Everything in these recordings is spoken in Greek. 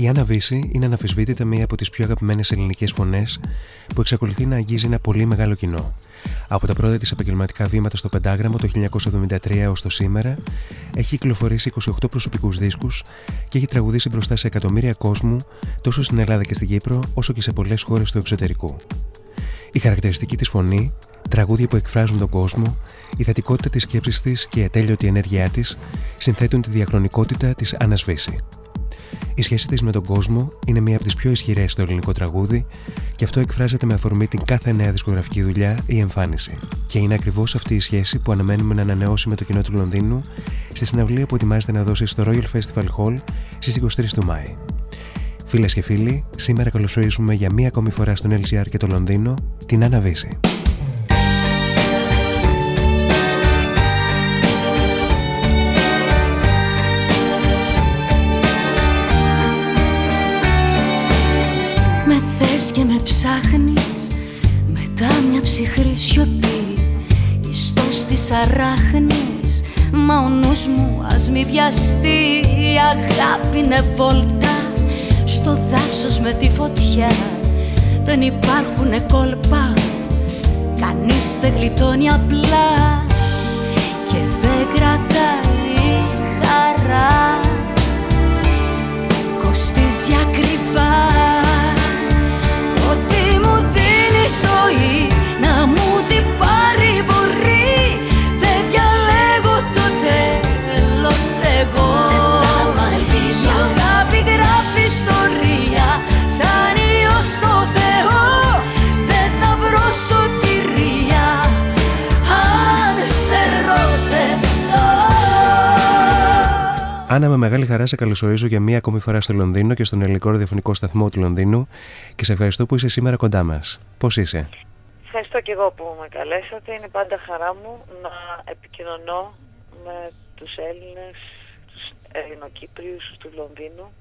Η Άννα Βύση είναι αναφυσβήτητα μία από τις πιο αγαπημένες ελληνικές φωνές που εξακολουθεί να αγγίζει ένα πολύ μεγάλο κοινό. Από τα πρώτα της επαγγελματικά βήματα στο Πεντάγραμμο το 1973 έως το σήμερα, έχει κυκλοφορήσει 28 προσωπικούς δίσκους και έχει τραγουδήσει μπροστά σε εκατομμύρια κόσμου τόσο στην Ελλάδα και στην Κύπρο, όσο και σε πολλές χώρες του εξωτερικού. Η χαρακτηριστική της φωνή, τραγούδια που εκφράζουν τον κόσμο, η θετικότητα της σκέψης της και η ατέλειωτη ενέργειά της συνθέτουν τη διαχρονικότητα της Άννας η σχέση της με τον κόσμο είναι μία από τις πιο ισχυρές στο ελληνικό τραγούδι και αυτό εκφράζεται με αφορμή την κάθε νέα δισκογραφική δουλειά ή εμφάνιση. Και είναι ακριβώς αυτή η σχέση που αναμένουμε να ανανεώσει με το κοινό του Λονδίνου στη συναυλία που ετοιμάζεται να δώσει στο Royal Festival Hall στις 23 του Μάη. Φίλες και φίλοι, σήμερα καλωσορίζουμε για μία ακόμη φορά στον LCR και το Λονδίνο την Άννα και ψυχρή σιωπή Ιστός της αράχνης Μα ο νους μου ας μη βιαστεί. Η αγάπη είναι βόλτα Στο δάσος με τη φωτιά. Δεν υπάρχουνε κόλπα Κανείς δεν γλιτώνει απλά. Και δεν κρατάει χαρά Κοστίζει ακριβά Άννα, με μεγάλη χαρά σε καλωσορίζω για μία ακόμη φορά στο Λονδίνο και στον ελληνικό ραδιοφωνικό σταθμό του Λονδίνου και σε ευχαριστώ που είσαι σήμερα κοντά μας. Πώς είσαι, Ευχαριστώ και εγώ που με καλέσατε. Είναι πάντα χαρά μου να επικοινωνώ με τους Έλληνες, τους Ελληνοκύπριους του Λονδίνου.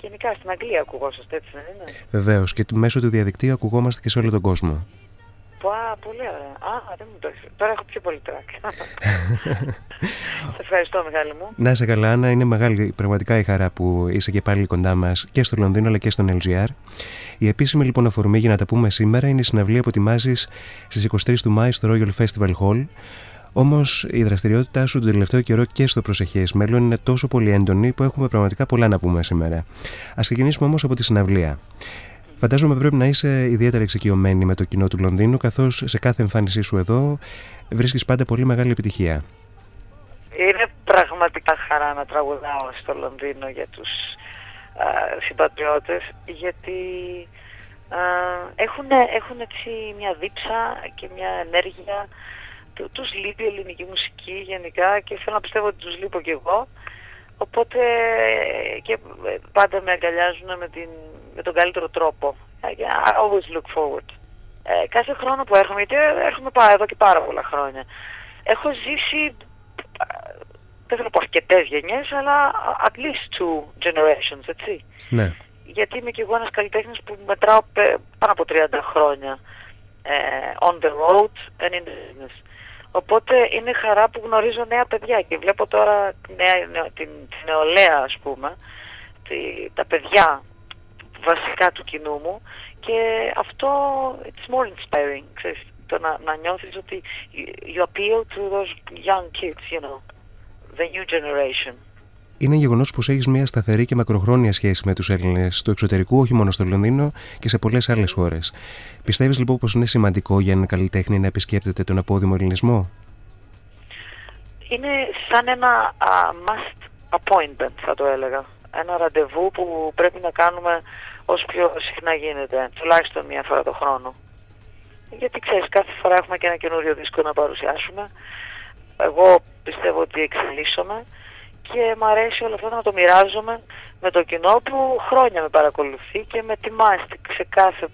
Γενικά στην Αγγλία ακουγόσαστε, έτσι δεν είναι; Βεβαίως και μέσω του διαδικτύου ακουγόμαστε και σε όλο τον κόσμο. Πα, πολύ ωραία. Α, δεν μου το Τώρα έχω πιο πολύ τρακ. σε ευχαριστώ, Μιχάλη μου. Να είσαι καλά, Άννα. Είναι μεγάλη πραγματικά η χαρά που είσαι και πάλι κοντά μας και στο Λονδίνο αλλά και στον LGR. Η επίσημη λοιπόν αφορμή για να τα πούμε σήμερα είναι η συναυλία που ετοιμάζεις στις 23 του Μάη στο Royal Festival Hall. Όμως η δραστηριότητά σου τον τελευταίο καιρό και στο προσεχές μέλλον είναι τόσο πολύ έντονη που έχουμε πραγματικά πολλά να πούμε σήμερα. Α ξεκινήσουμε όμως από τη συναυλία. Φαντάζομαι πρέπει να είσαι ιδιαίτερα εξοικειωμένη με το κοινό του Λονδίνου, καθώς σε κάθε εμφάνισή σου εδώ βρίσκεις πάντα πολύ μεγάλη επιτυχία. Είναι πραγματικά χαρά να τραγουδάω στο Λονδίνο για τους συμπατριώτες γιατί α, έχουν, έχουν έτσι μια δίψα και μια ενέργεια του, τους λείπει η ελληνική μουσική γενικά και θέλω να πιστεύω ότι τους λείπω κι εγώ οπότε και πάντα με αγκαλιάζουν με, την, με τον καλύτερο τρόπο I always look forward ε, κάθε χρόνο που έρχομαι γιατί έρχομαι εδώ και πάρα πολλά χρόνια έχω ζήσει δεν θέλω να πω αρκετές γενιές, αλλά at least two generations, έτσι. Ναι. Γιατί είμαι και εγώ ένας καλλιτέχνης που μετράω πάνω από 30 χρόνια ε, on the road and in business. Οπότε είναι χαρά που γνωρίζω νέα παιδιά και βλέπω τώρα νέα, νέα, την, την νεολαία ας πούμε, τη, τα παιδιά βασικά του κοινού μου και αυτό it's more inspiring, ξέρεις, το να, να νιώθεις ότι you appeal to those young kids, you know the new generation. Είναι γεγονός πως έχεις μια σταθερή και μακροχρόνια σχέση με τους Έλληνες στο εξωτερικό, όχι μόνο στο Λονδίνο και σε πολλές άλλες χώρες. Πιστεύεις λοιπόν πως είναι σημαντικό για έναν καλλιτέχνη να επισκέπτεται τον απόδημο ελληνισμό, Είναι σαν ένα uh, must appointment, θα το έλεγα. Ένα ραντεβού που πρέπει να κάνουμε όσο πιο συχνά γίνεται, τουλάχιστον μία φορά το χρόνο. Γιατί ξέρεις, κάθε φορά έχουμε και ένα καινούριο δίσκο να παρουσιάσουμε. Εγώ πιστεύω ότι εξελίσσομαι και μου αρέσει όλο αυτό να το μοιράζομαι με το κοινό που χρόνια με παρακολουθεί και με τιμάει σε κάθε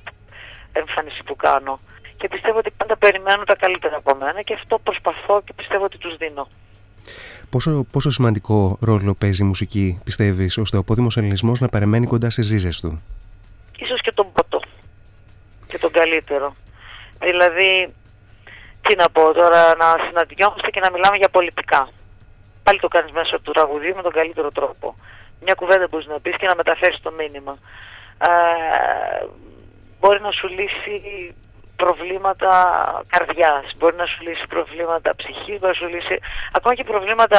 εμφάνιση που κάνω. Και πιστεύω ότι πάντα περιμένουν τα καλύτερα από μένα και αυτό προσπαθώ και πιστεύω ότι τους δίνω. Πόσο, πόσο σημαντικό ρόλο παίζει η μουσική, πιστεύεις, ώστε ο πόδιμος ελληνισμός να παραμένει κοντά στις ρίζες του; Ίσως και τον πρώτο και τον καλύτερο. Δηλαδή τι να πω τώρα, να συναντιόμαστε και να μιλάμε για πολιτικά. Πάλι το κάνεις μέσω του τραγουδίου με τον καλύτερο τρόπο. μια κουβέντα μπορείς να πεις και να μεταφέρεις το μήνυμα. Ε, μπορεί να σου λύσει προβλήματα καρδιάς, μπορεί να σου λύσει προβλήματα ψυχής, μπορεί να σου λύσει ακόμα και προβλήματα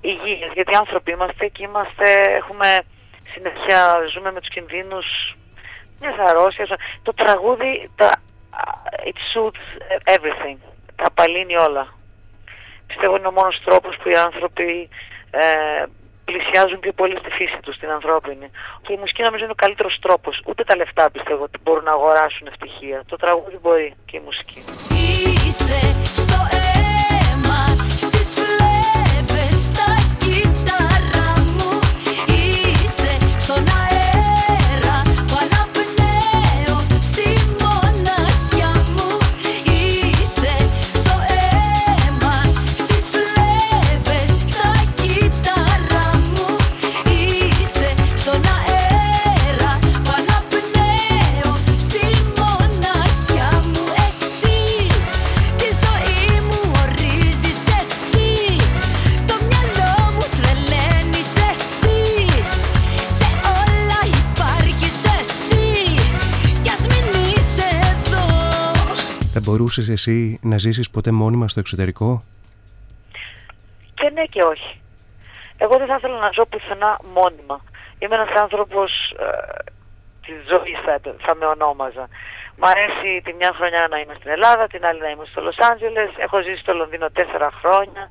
υγείας, γιατί άνθρωποι είμαστε και είμαστε, έχουμε συνέχεια, ζούμε με τους κινδύνους μιας αρρώστια. Το τραγούδι, τα, it suits everything, τα απαλύνει όλα. Πιστεύω είναι ο μόνος τρόπος που οι άνθρωποι ε, πλησιάζουν πιο πολύ στη φύση τους, την ανθρώπινη. Και η μουσική νομίζω είναι ο καλύτερος τρόπος. Ούτε τα λεφτά πιστεύω ότι μπορούν να αγοράσουν ευτυχία. Το τραγούδι μπορεί και η μουσική. Είσαι μπορούσες εσύ να ζήσεις ποτέ μόνιμα στο εξωτερικό; Και ναι και όχι. Εγώ δεν θα ήθελα να ζω πουθενά μόνιμα. Είμαι ένας άνθρωπος ε, της ζωής θα, θα με ονόμαζα. Μ' αρέσει τη μια χρονιά να είμαι στην Ελλάδα, την άλλη να είμαι στο Λος Άντζελες. Έχω ζήσει στο Λονδίνο τέσσερα χρόνια.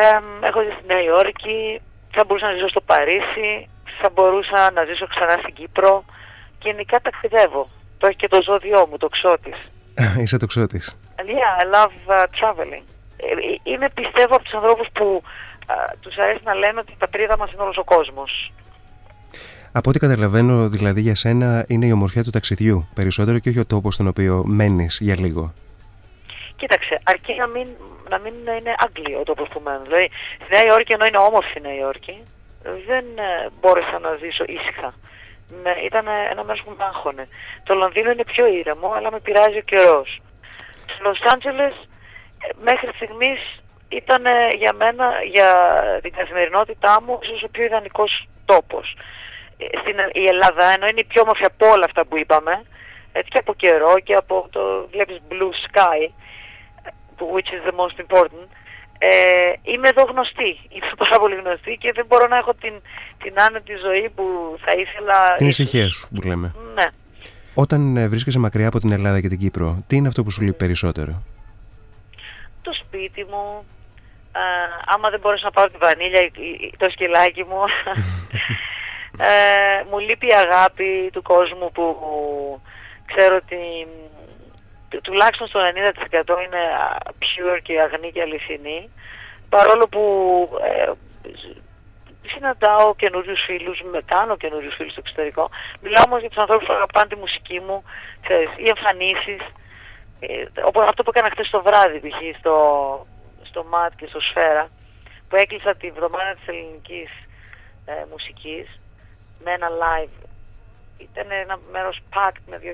Ε, έχω ζήσει στη Νέα Υόρκη. Θα μπορούσα να ζήσω στο Παρίσι. Θα μπορούσα να ζήσω ξανά στην Κύπρο. Και γενικά ταξιδεύω. Το έχει και το ζώδιό μου, το ξώτης. Είσαι το ξώτης. Yeah, I love uh, traveling. Ε, ε, Είμαι πιστεύω από τους ανθρώπους που uh, τους αρέσει να λένε ότι η πατρίδα μας είναι όλος ο κόσμος. Από ό,τι καταλαβαίνω, δηλαδή για σένα είναι η ομορφιά του ταξιδιού περισσότερο και όχι ο τόπος στον οποίο μένεις για λίγο. Κοίταξε, αρκεί να μην, να μην είναι Άγγλιο ο τόπος που μένω. Δηλαδή, στη Νέα Υόρκη, ενώ είναι όμορφη η Νέα Υόρκη, δεν ε, μπόρεσα να ζήσω ήσυχα. Με, ήταν ένα μέρος που με άγχωνε. Το Λονδίνο είναι πιο ήρεμο, αλλά με πειράζει ο καιρός. Στο Λος Άντζελες, ε, μέχρι στιγμής ήταν ε, για μένα, για την καθημερινότητά μου, ίσως ο πιο ιδανικός τόπος. Ε, Στην, η Ελλάδα, ενώ είναι η πιο όμορφη από όλα αυτά που είπαμε, έτσι και από καιρό και από το βλέπεις blue sky, που- which is the most important, ε, είμαι εδώ γνωστή. Είμαι πάρα πολύ γνωστή και δεν μπορώ να έχω την, την άνετη ζωή που θα ήθελα. Την ίσως. ησυχία σου που λέμε. Ναι. Όταν ε, βρίσκεσαι μακριά από την Ελλάδα και την Κύπρο, τι είναι αυτό που σου λείπει περισσότερο; το σπίτι μου. Α, άμα δεν μπορέσω να πάρω τη βανίλια ή- ή το σκυλάκι μου. ε, μου λείπει η αγάπη του κόσμου που ξέρω ότι του- τουλάχιστον στο 90% είναι α, pure και αγνή και αληθινή. Παρόλο που ε, συναντάω καινούριους φίλους, με κάνω καινούριους φίλους στο εξωτερικό. Μιλάω όμως για τους ανθρώπους που αγαπάνε τη μουσική μου, ξέρεις, οι εμφανίσεις. Ε, όπως αυτό που έκανα χθες το βράδυ π.χ. στο, στο ΜΑΤ και στο Σφαίρα που έκλεισα τη βδομάδα της ελληνικής ε, μουσικής με ένα live ήταν ένα μέρος packed με 2.000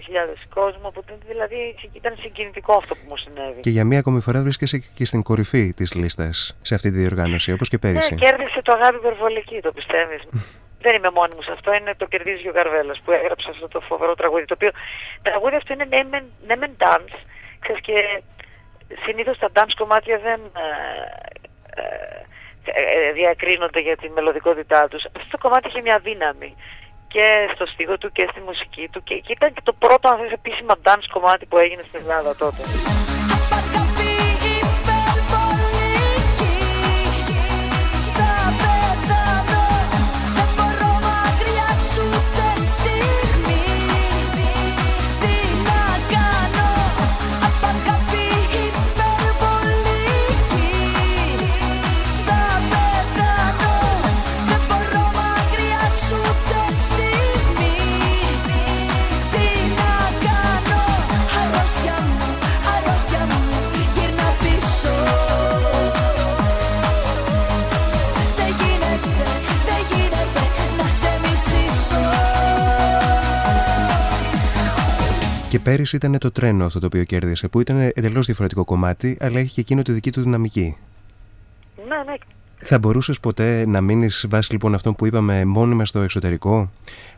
κόσμο οπότε δηλαδή ήταν συγκινητικό αυτό που μου συνέβη Και για μία ακόμη φορά βρίσκεσαι και στην κορυφή της λίστας σε αυτή τη διοργάνωση, όπως και πέρυσι. Ναι, κέρδισε το αγάπη υπερβολική, το πιστεύεις. Δεν είμαι μόνη μου σε αυτό, είναι το κερδίζει ο Καρβέλας που έγραψε αυτό το φοβερό τραγούδι. Το οποίο τραγούδι αυτό είναι ναι μεν, ναι μεν dance, ξέρεις και συνήθως τα dance κομμάτια δεν ε, ε, ε, διακρίνονται για τη μελωδικότητά τους. Αυτό το κομμάτι είχε μια δύναμη και στο στίχο του και στη μουσική του και, και ήταν και το πρώτο αν θες, επίσημα dance κομμάτι που έγινε στην Ελλάδα τότε. Και πέρυσι ήταν το τρένο αυτό το οποίο κέρδισε, που ήταν εντελώς διαφορετικό κομμάτι, αλλά έχει και εκείνο τη δική του δυναμική. Ναι, ναι. Θα μπορούσες ποτέ να μείνεις βάσει λοιπόν αυτό που είπαμε μόνιμα στο εξωτερικό,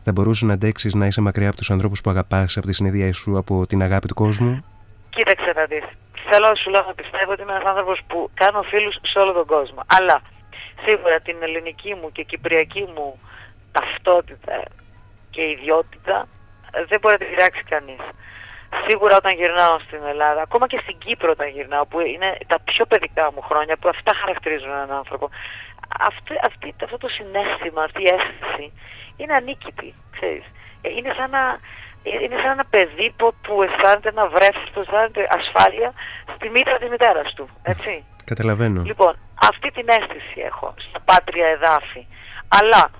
Θα μπορούσες να αντέξεις να είσαι μακριά από τους ανθρώπους που αγαπάς, από τη συνείδησή σου, από την αγάπη του κόσμου; Κοίταξε να δεις. Θέλω σου λέω να πιστεύω ότι είμαι ένας άνθρωπος που κάνω φίλους σε όλο τον κόσμο. Αλλά σίγουρα την ελληνική μου και κυπριακή μου ταυτότητα και ιδιότητα ε, δεν μπορεί να τη πειράξει κανείς. Σίγουρα όταν γυρνάω στην Ελλάδα, ακόμα και στην Κύπρο όταν γυρνάω, που είναι τα πιο παιδικά μου χρόνια, που αυτά χαρακτηρίζουν έναν άνθρωπο, αυτή, αυτή, αυτό το συνέστημα, αυτή η αίσθηση είναι ανίκητη, ξέρεις. Ε, Είναι σαν να, ε, είναι σαν ένα παιδί που, που αισθάνεται ένα βρέφος, που αισθάνεται ασφάλεια στη μήτρα της μητέρας του, έτσι. Καταλαβαίνω. Λοιπόν, αυτή την αίσθηση έχω στα πάτρια εδάφη. Αλλά,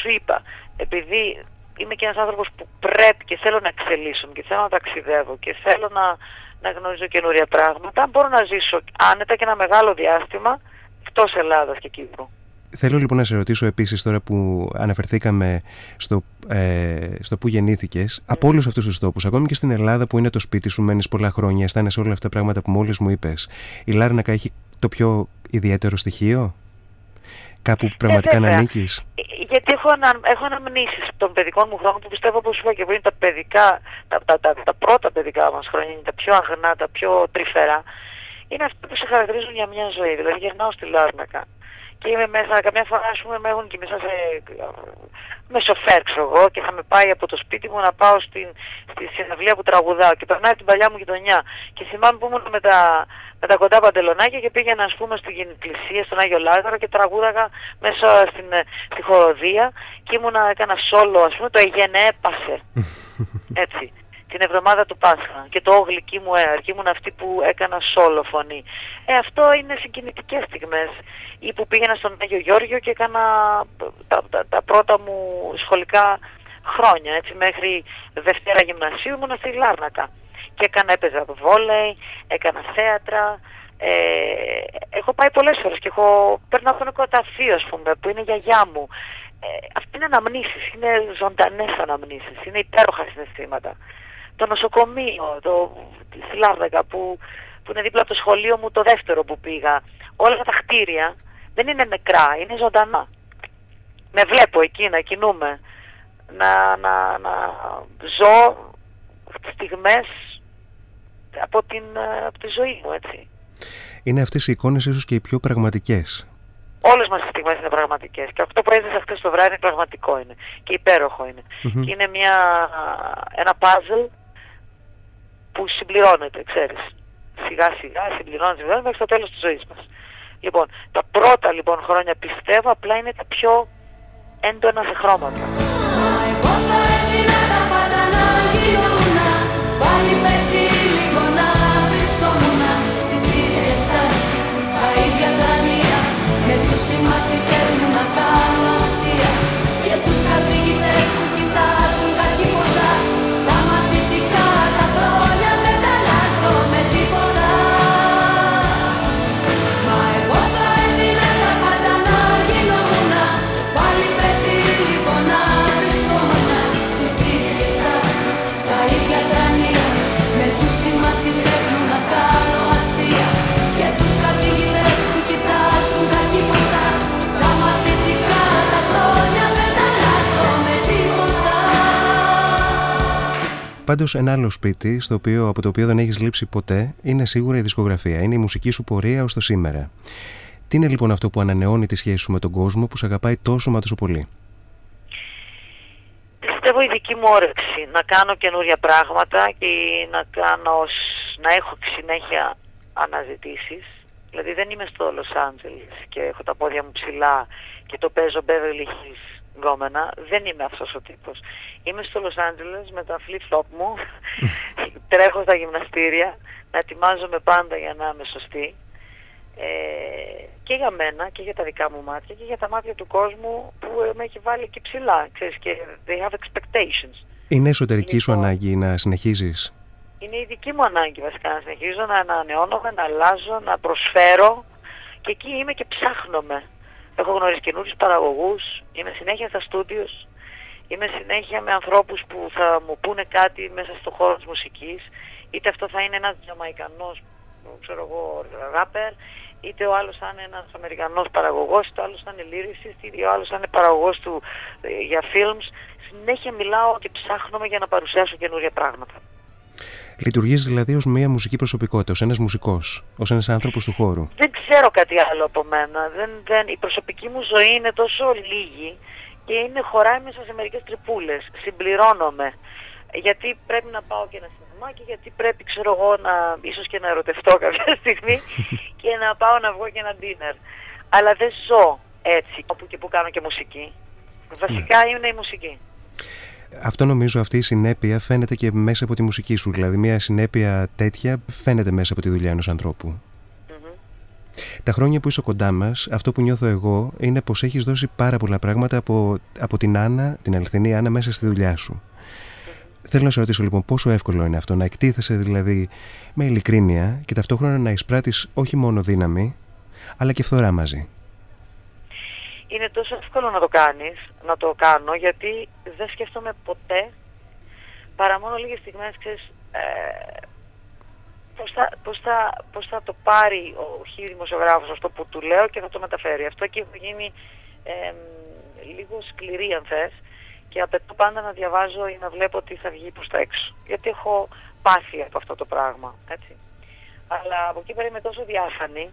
σου είπα, επειδή είμαι και ένας άνθρωπος που πρέπει και θέλω να εξελίσσομαι και θέλω να ταξιδεύω και θέλω να, να γνωρίζω καινούρια πράγματα, μπορώ να ζήσω άνετα και ένα μεγάλο διάστημα εκτός Ελλάδας και Κύπρου. Θέλω λοιπόν να σε ρωτήσω επίσης τώρα που αναφερθήκαμε στο, ε, στο που γεννήθηκες από όλους αυτούς τους τόπους, ακόμη και στην Ελλάδα που είναι το σπίτι σου, μένεις πολλά χρόνια, αισθάνεσαι όλα αυτά τα πράγματα που μόλις μου είπες. Η Λάρνακα έχει το πιο ιδιαίτερο στοιχείο, κάπου που πραγματικά να βέβαια. ανήκεις. Ε, Γιατί έχω, ανα, έχω αναμνήσεις των παιδικών μου χρόνων που πιστεύω όπως σου είπα και πριν τα παιδικά, τα, τα, τα, τα πρώτα παιδικά μας χρόνια είναι τα πιο αγνά, τα πιο τρυφερά. Είναι αυτά που σε χαρακτηρίζουν για μια ζωή. Δηλαδή γυρνάω στη Λάρνακα και είμαι μέσα, καμιά φορά ας πούμε με έχουν και μέσα σε με σοφέρ ξέρω εγώ και θα με πάει από το σπίτι μου να πάω στην, στη συναυλία που τραγουδάω και περνάει την παλιά μου γειτονιά και θυμάμαι που ήμουν με τα, με τα κοντά παντελονάκια και πήγαινα ας πούμε στην εκκλησία στον Άγιο Λάζαρο και τραγούδαγα μέσα στην, ε, στη χοροδία και ήμουνα, έκανα σόλο ας πούμε το Αιγένε έπασε έτσι την εβδομάδα του Πάσχα και το «Ω μου έαρ» και ήμουν αυτή που έκανα σόλο φωνή. Ε, αυτό είναι συγκινητικές στιγμές. Ή που πήγαινα στον Άγιο Γιώργιο και έκανα τα, τα, τα πρώτα μου σχολικά χρόνια, έτσι, μέχρι Δευτέρα Γυμνασίου ήμουν στη Λάρνακα. Και έκανα, έπαιζα βόλεϊ, έκανα θέατρα, ε, έχω πάει πολλές φορές και έχω, παίρνω από ένα κοταφείο, ας πούμε, που είναι γιαγιά μου. Ε, αυτή είναι αναμνήσεις, είναι ζωντανές αναμνήσεις, είναι υπέροχα συναισθήματα το νοσοκομείο, το, στη Λάρδακα που, που είναι δίπλα από το σχολείο μου το δεύτερο που πήγα. Όλα τα κτίρια δεν είναι νεκρά, είναι ζωντανά. Με βλέπω εκεί να κινούμε, να, να, να ζω στιγμές από, την, από τη ζωή μου, έτσι. Είναι αυτές οι εικόνες ίσως και οι πιο πραγματικές. Όλες μας οι στιγμές είναι πραγματικές και αυτό που έζησα χθες το βράδυ είναι πραγματικό είναι και υπέροχο είναι. Και είναι μια, ένα puzzle που συμπληρώνεται, ξέρεις. Σιγά σιγά συμπληρώνεται, συμπληρώνεται μέχρι το τέλος της ζωής μας. Λοιπόν, τα πρώτα λοιπόν χρόνια πιστεύω απλά είναι τα πιο έντονα σε χρώματα. Πάντως ένα άλλο σπίτι στο οποίο, από το οποίο δεν έχεις λείψει ποτέ είναι σίγουρα η δισκογραφία. Είναι η μουσική σου πορεία ως το σήμερα. Τι είναι λοιπόν αυτό που ανανεώνει τη σχέση σου με τον κόσμο που σε αγαπάει τόσο μα τόσο πολύ; Πιστεύω η δική μου όρεξη να κάνω καινούρια πράγματα και να, κάνω, σ- να έχω συνέχεια αναζητήσεις. Δηλαδή δεν είμαι στο Λος Άντζελες και έχω τα πόδια μου ψηλά και το παίζω Beverly Hills γκόμενα. Δεν είμαι αυτός ο τύπος. Είμαι στο Λος Άντζελες με τα flip-flop μου, τρέχω στα γυμναστήρια, να ετοιμάζομαι πάντα για να είμαι σωστή. Ε, και για μένα και για τα δικά μου μάτια και για τα μάτια του κόσμου που ε, με έχει βάλει εκεί ψηλά. Ξέρεις, και they have expectations. Είναι εσωτερική σου Λοιπόν. ανάγκη να συνεχίζεις; Είναι η δική μου ανάγκη βασικά να συνεχίζω να ανανεώνομαι, να αλλάζω, να προσφέρω και εκεί είμαι και ψάχνομαι. Έχω γνωρίσει καινούριους παραγωγούς, είμαι συνέχεια στα στούντιος, είμαι συνέχεια με ανθρώπους που θα μου πούνε κάτι μέσα στο χώρο της μουσικής, είτε αυτό θα είναι ένας Τζαμαϊκανός, ξέρω εγώ, ράπερ, είτε ο άλλος θα είναι ένας Αμερικανός παραγωγός, είτε ο άλλος θα είναι lyricist, είτε ο άλλος θα είναι παραγωγός του ε, για films. Συνέχεια μιλάω και ψάχνομαι για να παρουσιάσω καινούργια πράγματα. Λειτουργείς δηλαδή ως μια μουσική προσωπικότητα, ως ένας μουσικός, ως ένας άνθρωπος του χώρου. Δεν ξέρω κάτι άλλο από μένα. Δεν, δεν, η προσωπική μου ζωή είναι τόσο λίγη και είναι χωράει μέσα σε μερικές τρυπούλες. Συμπληρώνομαι. Γιατί πρέπει να πάω και να σινεμά και γιατί πρέπει, ξέρω εγώ, να, ίσως και να ερωτευτώ κάποια στιγμή και να πάω να βγω και ένα dinner. Αλλά δεν ζω έτσι, όπου και που κάνω και μουσική. Βασικά είναι η μουσική. Αυτό νομίζω αυτή η συνέπεια φαίνεται και μέσα από τη μουσική σου. Δηλαδή, μια συνέπεια τέτοια φαίνεται μέσα από τη δουλειά ενός ανθρώπου. Μμμ. Τα χρόνια που είσαι κοντά μας, αυτό που νιώθω εγώ είναι πως έχεις δώσει πάρα πολλά πράγματα από, από την Άννα, την αληθινή Άννα, μέσα στη δουλειά σου. Θέλω να σε ρωτήσω λοιπόν πόσο εύκολο είναι αυτό να εκτίθεσαι δηλαδή με ειλικρίνεια και ταυτόχρονα να εισπράττεις όχι μόνο δύναμη αλλά και φθορά μαζί. Είναι τόσο εύκολο να το κάνεις, να το κάνω, γιατί δεν σκέφτομαι ποτέ, παρά μόνο λίγες στιγμές, ξέρεις, ε, πώς, θα, πώς, θα, πώς θα το πάρει ο χι δημοσιογράφος αυτό που του λέω και θα το μεταφέρει. Αυτό και έχω γίνει ε, λίγο σκληρή αν θες και απαιτώ πάντα να διαβάζω ή να βλέπω τι θα βγει προς τα έξω. Γιατί έχω πάθει από αυτό το πράγμα, έτσι. Αλλά από εκεί πέρα είμαι τόσο διάφανη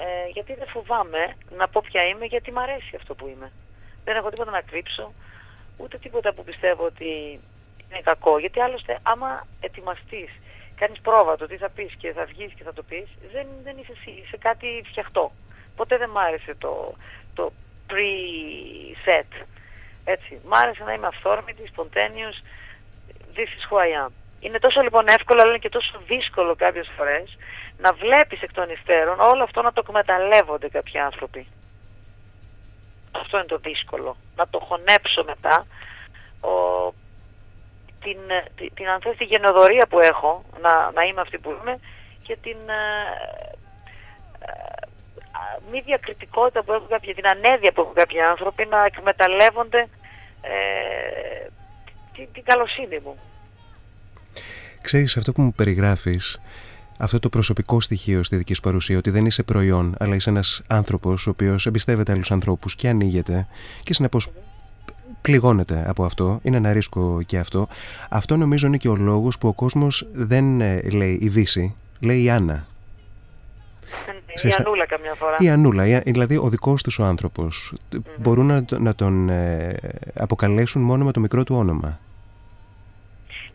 ε, γιατί δεν φοβάμαι να πω ποια είμαι, γιατί μ' αρέσει αυτό που είμαι. Δεν έχω τίποτα να κρύψω, ούτε τίποτα που πιστεύω ότι είναι κακό. Γιατί άλλωστε, άμα ετοιμαστείς, κάνεις πρόβα το τι θα πεις και θα βγεις και θα το πεις, δεν, δεν είσαι εσύ, είσαι κάτι φτιαχτό. Ποτέ δεν μ' άρεσε το, το pre-set. Έτσι. Μ' άρεσε να είμαι αυθόρμητη, spontaneous, this is who I am. Είναι τόσο λοιπόν εύκολο, αλλά είναι και τόσο δύσκολο κάποιες φορές να βλέπεις εκ των υστέρων όλο αυτό να το εκμεταλλεύονται κάποιοι άνθρωποι. Αυτό είναι το δύσκολο. Να το χωνέψω μετά. Ο, την, την, την αν θες, τη γενοδορία που έχω να, να είμαι αυτή που είμαι και την ε, ε, μη διακριτικότητα που έχουν κάποιοι, την ανέδεια που έχουν κάποιοι άνθρωποι να εκμεταλλεύονται ε, την, την καλοσύνη μου. Ξέρεις αυτό που μου περιγράφεις αυτό το προσωπικό στοιχείο στη δική σου παρουσία, ότι δεν είσαι προϊόν, αλλά είσαι ένας άνθρωπος ο οποίος εμπιστεύεται άλλους ανθρώπους και ανοίγεται και συνεπώς πληγώνεται από αυτό. Είναι ένα ρίσκο και αυτό. Αυτό νομίζω είναι και ο λόγος που ο κόσμος δεν ε, λέει η Δύση, λέει η Άννα. Η Ανούλα καμιά φορά. Η Ανούλα, η- δηλαδή ο δικός του ο άνθρωπος. Μπορούν να, το- να τον ε, αποκαλέσουν μόνο με το μικρό του όνομα.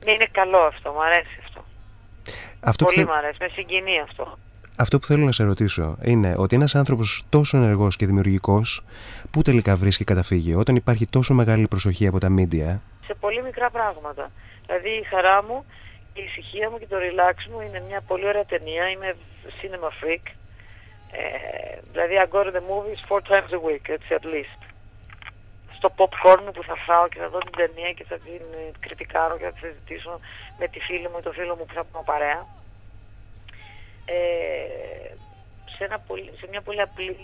Ναι, είναι καλό αυτό, μου αρέσει αυτό. Αυτό που, Πολύ θε- μου αρέσει, με συγκινεί αυτό. αυτό που θέλω να σε ρωτήσω είναι ότι ένας άνθρωπος τόσο ενεργός και δημιουργικός, πού τελικά βρίσκει καταφύγιο, όταν υπάρχει τόσο μεγάλη προσοχή από τα μίντια. Σε πολύ μικρά πράγματα. Δηλαδή η χαρά μου, η ησυχία μου και το relax μου είναι μια πολύ ωραία ταινία. Είμαι cinema freak. Ε, δηλαδή I go to the movies four times a week, έτσι at least. Στο popcorn μου που θα φάω και θα δω την ταινία και θα την ε, κριτικάρω και θα τη συζητήσω με τη φίλη μου ή το φίλο μου που θα πούμε παρέα. Ε, σε, ένα πολύ, σε μια πολύ απλή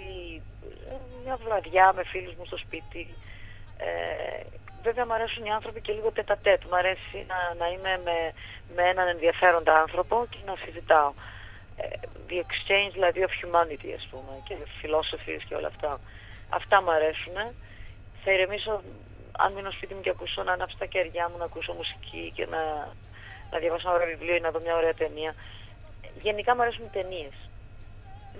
ε, μια βραδιά με φίλους μου στο σπίτι. Ε, βέβαια μου αρέσουν οι άνθρωποι και λίγο τέτα τέτ μου αρέσει να, να είμαι με, με έναν ενδιαφέροντα άνθρωπο και να συζητάω. Ε, the exchange δηλαδή of humanity ας πούμε και philosophies και όλα αυτά. Αυτά μου αρέσουν θα ηρεμήσω αν μείνω σπίτι μου και ακούσω να ανάψω τα κεριά μου να ακούσω μουσική και να, να διαβάσω ένα ωραίο βιβλίο ή να δω μια ωραία ταινία γενικά μου αρέσουν οι ταινίες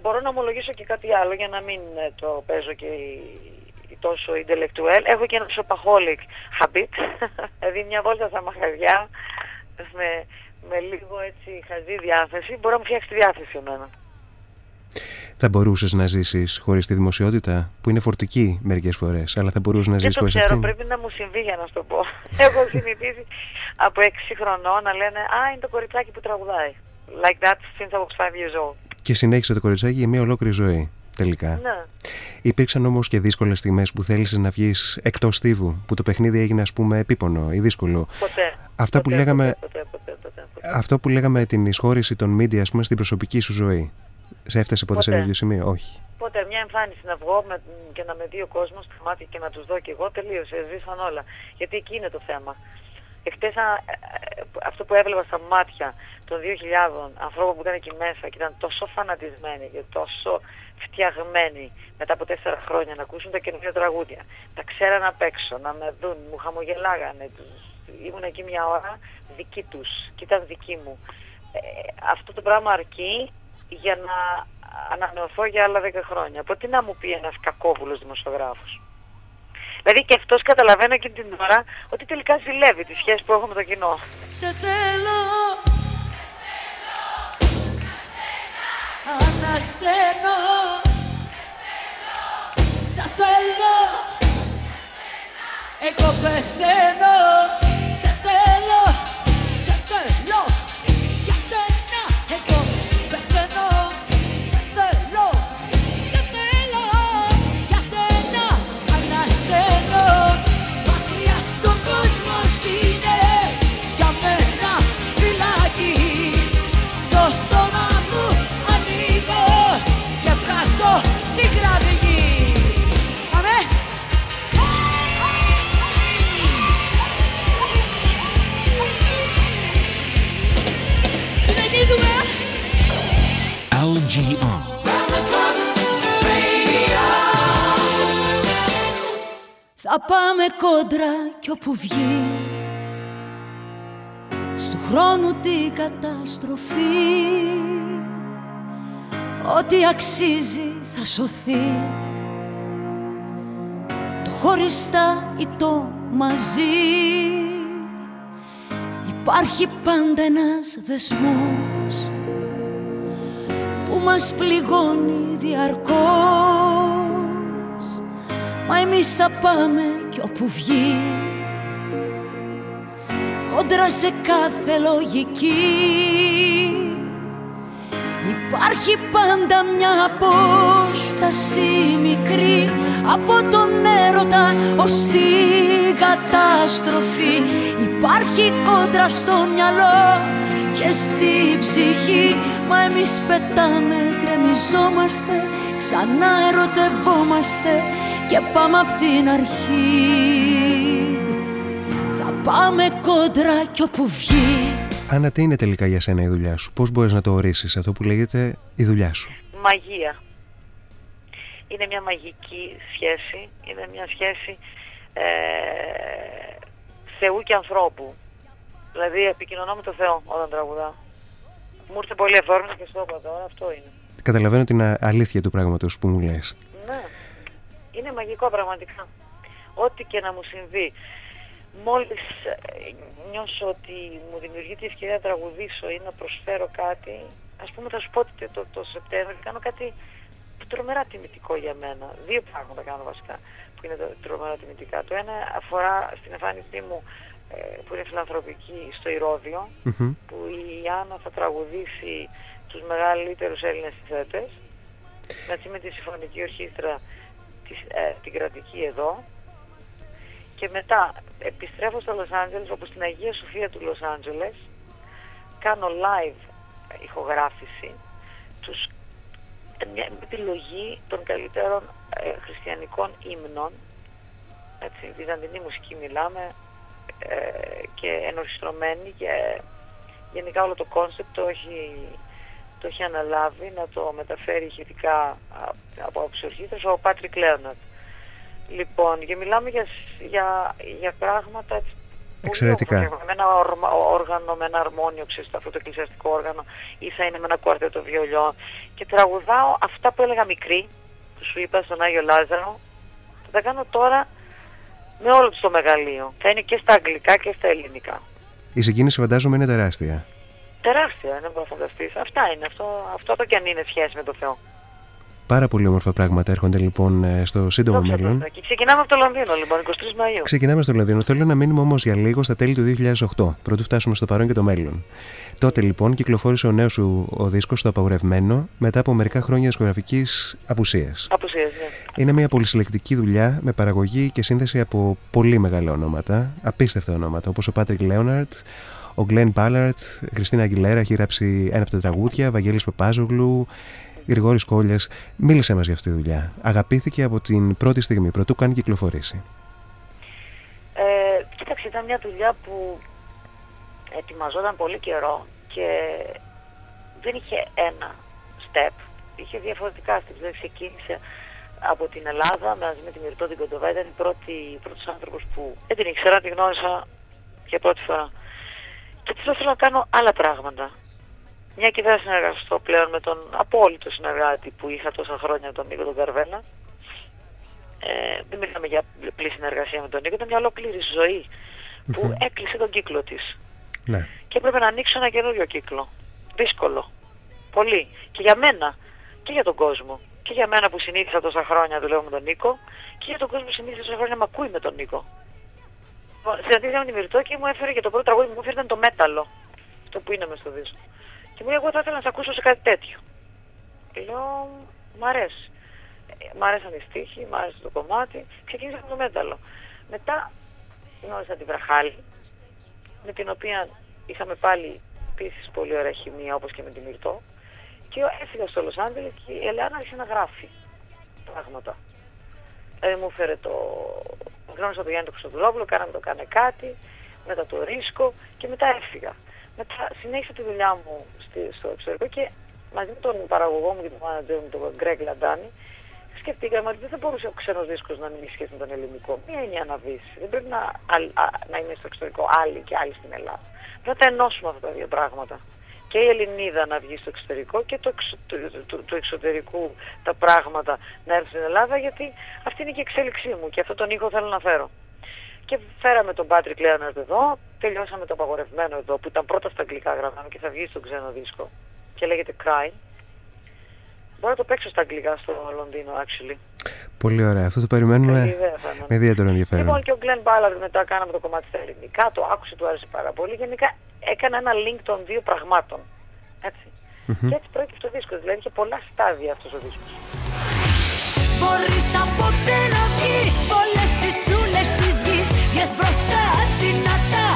μπορώ να ομολογήσω και κάτι άλλο για να μην ε, το παίζω και η- τόσο intellectual. Έχω και ένας shopaholic habit, δηλαδή μια βόλτα στα μαχαζιά με, με λίγο έτσι χαζή διάθεση, μπορεί να μου φτιάξει τη διάθεση εμένα. Θα μπορούσες να ζήσεις χωρίς τη δημοσιότητα, που είναι φορτική μερικές φορές, αλλά θα μπορούσες να Δεν ζήσεις το χωρίς ξέρω, αυτήν. πρέπει να μου συμβεί για να σου το πω. Έχω συνηθίσει από 6 χρονών να λένε «Α, είναι το κοριτσάκι που τραγουδάει». Like that since I was 5 years old. Και συνέχισε το κοριτσάκι για μια ολόκληρη ζωή. Τελικά. Ναι. Υπήρξαν όμως και δύσκολες στιγμές που θέλησε να βγεις εκτός στίβου, που το παιχνίδι έγινε, ας πούμε, επίπονο ή δύσκολο. Ποτέ. Αυτά που Ποτέ, λέγαμε- Ποτέ, ποτέ, ποτέ, ποτέ. Αυτό που λέγαμε την εισχώρηση των media, ας πούμε, στην προσωπική σου ζωή. Σε έφτασε ποτέ σε Ποτέ. τέτοιο σημείο, όχι. Ποτέ μια εμφάνιση να βγω με, και να με δει ο κόσμος στα μάτια και να τους δω και εγώ τελείωσε, σβήσαν όλα. Γιατί εκεί είναι το θέμα. Εχθέ αυτό που έβλεπα στα μάτια των 2.000 ανθρώπων που ήταν εκεί μέσα και ήταν τόσο φανατισμένοι και τόσο φτιαγμένοι μετά από τέσσερα χρόνια να ακούσουν τα καινούργια τραγούδια. Τα ξέραν απ' έξω, να με δουν, μου χαμογελάγανε. Τους... Ήμουν εκεί μια ώρα δική τους και ήταν δική μου. Ε, αυτό το πράγμα αρκεί για να ανανεωθώ για άλλα 10 χρόνια. Από τι να μου πει ένας κακόβουλος δημοσιογράφος. Δηλαδή και αυτός καταλαβαίνει εκείνη την ώρα ότι τελικά ζηλεύει τη σχέση που έχω με το κοινό. Σε θέλω Ανασένω Σε θέλω Εγώ πεθαίνω Σε θέλω Σε θέλω κόντρα κι όπου βγει. Στου χρόνου την καταστροφή. Ό,τι αξίζει θα σωθεί. Το χωριστά ή το μαζί. Υπάρχει πάντα ένας δεσμός Που μας πληγώνει διαρκώς. Μα εμείς θα πάμε κι όπου βγει. Κόντρα σε κάθε λογική. Υπάρχει πάντα μια απόσταση μικρή Από τον έρωτα ως την καταστροφή. Υπάρχει κόντρα στο μυαλό και στη ψυχή. Μα εμείς πετάμε, γκρεμιζόμαστε Ξανά ερωτευόμαστε και πάμε απ' την αρχή Θα πάμε κόντρα κι όπου βγει Άννα, τι είναι τελικά για σένα η δουλειά σου, πώς μπορείς να το ορίσεις αυτό που λέγεται η δουλειά σου; Μαγεία. Είναι μια μαγική σχέση. Είναι μια σχέση ε, Θεού και ανθρώπου. Δηλαδή επικοινωνώ με το Θεό όταν τραγουδάω. Μου ήρθε πολύ εφόρμητο και στο είπα τώρα, αυτό είναι. Καταλαβαίνω την α- αλήθεια του πράγματος που μου λες. Ναι. Είναι μαγικό πραγματικά. Ό,τι και να μου συμβεί. Μόλις ε, νιώσω ότι μου δημιουργεί τη ευκαιρία να τραγουδήσω ή να προσφέρω κάτι, ας πούμε θα σου πω ότι το, το Σεπτέμβριο κάνω κάτι τρομερά τιμητικό για μένα. Δύο πράγματα κάνω βασικά που είναι το- τρομερά τιμητικά. Το ένα αφορά στην εμφάνισή μου ε, που είναι φιλανθρωπική στο Ηρώδιο, Μμμ. που η Άννα θα τραγουδήσει τους μεγαλύτερους Έλληνες συνθέτες μαζί με τη Συμφωνική Ορχήστρα της, ε, την κρατική εδώ. Και μετά επιστρέφω στο Λος Άντζελες όπου στην Αγία Σοφία του Λος Άντζελες κάνω live ηχογράφηση τους, ε, μια επιλογή των καλύτερων ε, χριστιανικών ύμνων. Έτσι, βυζαντινή μουσική μιλάμε ε, και ενορχιστρωμένη και γενικά όλο το concept το έχει, το έχει αναλάβει να το μεταφέρει ηχητικά α, από άποψη ορχήστρας ο Πάτρικ Λέοναρντ. Λοιπόν, και μιλάμε για, σ- για, για πράγματα έτσι, πολύ Εξαιρετικά. όμορφα, Με ένα ορμα- όργανο, με ένα αρμόνιο, ξέρεις, αυτό το εκκλησιαστικό όργανο, ή θα είναι με ένα κουαρτέτο βιολιών. Και τραγουδάω αυτά που έλεγα μικρή, που σου είπα στον Άγιο Λάζαρο, θα τα κάνω τώρα με όλο τους το μεγαλείο. Θα είναι και στα αγγλικά και στα ελληνικά. Η συγκίνηση φαντάζομαι είναι τεράστια. Τεράστια, δεν μπορείς να φανταστείς. Αυτά είναι. Αυτό, αυτό το κι αν είναι σχέση με το Θεό. Πάρα πολύ όμορφα πράγματα έρχονται λοιπόν ε, στο σύντομο Δόξα τω μέλλον. Θεώ. Και ξεκινάμε από το Λονδίνο λοιπόν, 23 Μαΐου. Ξεκινάμε στο Λονδίνο. Θέλω να μείνουμε όμως για λίγο στα τέλη του 2008, πρωτού φτάσουμε στο παρόν και το μέλλον. Τότε λοιπόν κυκλοφόρησε ο νέος σου ο δίσκος στο Απαγορευμένο μετά από μερικά χρόνια δισκογραφικής απουσίας. Απουσίες, ναι. Είναι μια πολυσυλλεκτική δουλειά με παραγωγή και σύνδεση από πολύ μεγάλα ονόματα, απίστευτα ονόματα, όπως ο Πάτρικ Λέοναρτ, ο Γκλέν Μπάλαρτ, Χριστίνα Αγγιλέρα έχει γράψει ένα από τα τραγούδια, Βαγγέλης Παπάζογλου, Γρηγόρης Κόλλιας. Μίλησε μας για αυτή τη δουλειά. Αγαπήθηκε από την πρώτη στιγμή, πρωτού καν κυκλοφορήσει. Ε, κοίταξε, ήταν μια δουλειά που ετοιμαζόταν πολύ καιρό και δεν είχε ένα step, είχε διαφορετικά steps. Δηλαδή ξεκίνησε από την Ελλάδα μαζί με τη Μυρτώ την Κοντοβά. Ήταν η πρώτη, πρώτος άνθρωπος που δεν την ήξερα, την γνώρισα για πρώτη φορά. Και της ήθελα να κάνω άλλα πράγματα. Μια και δεν συνεργαστώ πλέον με τον απόλυτο συνεργάτη που είχα τόσα χρόνια, τον Νίκο τον Καρβέλα. Ε, δεν μιλάμε για απλή συνεργασία με τον Νίκο, ήταν μια ολόκληρη ζωή που έκλεισε τον κύκλο της. Ναι. Και έπρεπε να ανοίξω ένα καινούριο κύκλο. Δύσκολο. Πολύ. Και για μένα. Και για τον κόσμο. Και για μένα που συνήθισα τόσα χρόνια να δουλεύω με τον Νίκο. Και για τον κόσμο που συνήθισα τόσα χρόνια να με ακούει με τον Νίκο. Λοιπόν, Συναντήσαμε τη Μυρτώ και μου έφερε και το πρώτο τραγούδι που μου έφερε ήταν το μέταλλο. Αυτό που είναι μες στο δίσκο. Και μου λέει, Εγώ θα ήθελα να σε ακούσω σε κάτι τέτοιο. Και λέω, Μ' αρέσει. Ε, Μ' άρεσαν οι στίχοι, μ' άρεσε το κομμάτι. Ξεκίνησα με το μέταλλο. Μετά γνώρισα τη Βραχάλη, με την οποία είχαμε πάλι επίσης πολύ ωραία χημεία όπως και με τη Μυρτώ. Και έφυγα στο Λος Άντζελες και η Ελεάνα άρχισε να γράφει πράγματα. Ε, μου έφερε το... Γνώρισα τον Γιάννη του Χρυστοδουλόπουλο, κάναμε το κάνε κάτι, μετά το ρίσκο και μετά έφυγα. Μετά συνέχισα τη δουλειά μου στη, στο εξωτερικό και μαζί με τον παραγωγό μου και τον μάνατζερ μου, τον Γκρέγκ Λαντάνη, σκεφτήκαμε ότι δεν θα μπορούσε ο ξένος δίσκος να μην έχει σχέση με τον ελληνικό. Μία είναι η αναβίση. Δεν πρέπει να, α- α- να είναι στο εξωτερικό άλλοι και άλλοι στην Ελλάδα. Πρέπει να τα ενώσουμε αυτά τα δύο πράγματα. Και η Ελληνίδα να βγει στο εξωτερικό και το, εξω, του, του- του εξωτερικού τα πράγματα να έρθουν στην Ελλάδα γιατί αυτή είναι και η εξέλιξή μου και αυτό τον ήχο θέλω να φέρω. Και φέραμε τον Πάτρικ Λέοναρντ εδώ, τελειώσαμε το απαγορευμένο εδώ που ήταν πρώτα στα αγγλικά γραμμένο και θα βγει στον ξένο δίσκο και λέγεται Cry. Μπορώ να το παίξω στα αγγλικά στο Λονδίνο, actually. Πολύ ωραία. Αυτό το περιμένουμε Καλή ιδέα θα είναι. με ιδιαίτερο ενδιαφέρον. Λοιπόν, και ο Glenn Ballard μετά κάναμε το κομμάτι στα ελληνικά, το άκουσε, του άρεσε πάρα πολύ. Γενικά έκανα ένα link των δύο πραγμάτων. Έτσι. Και έτσι πρόκειται το δίσκο. Δηλαδή είχε πολλά στάδια αυτός ο δίσκος. Μπορείς απόψε να βγεις Πολλές τις τσούλες της γης Βγες μπροστά δυνατά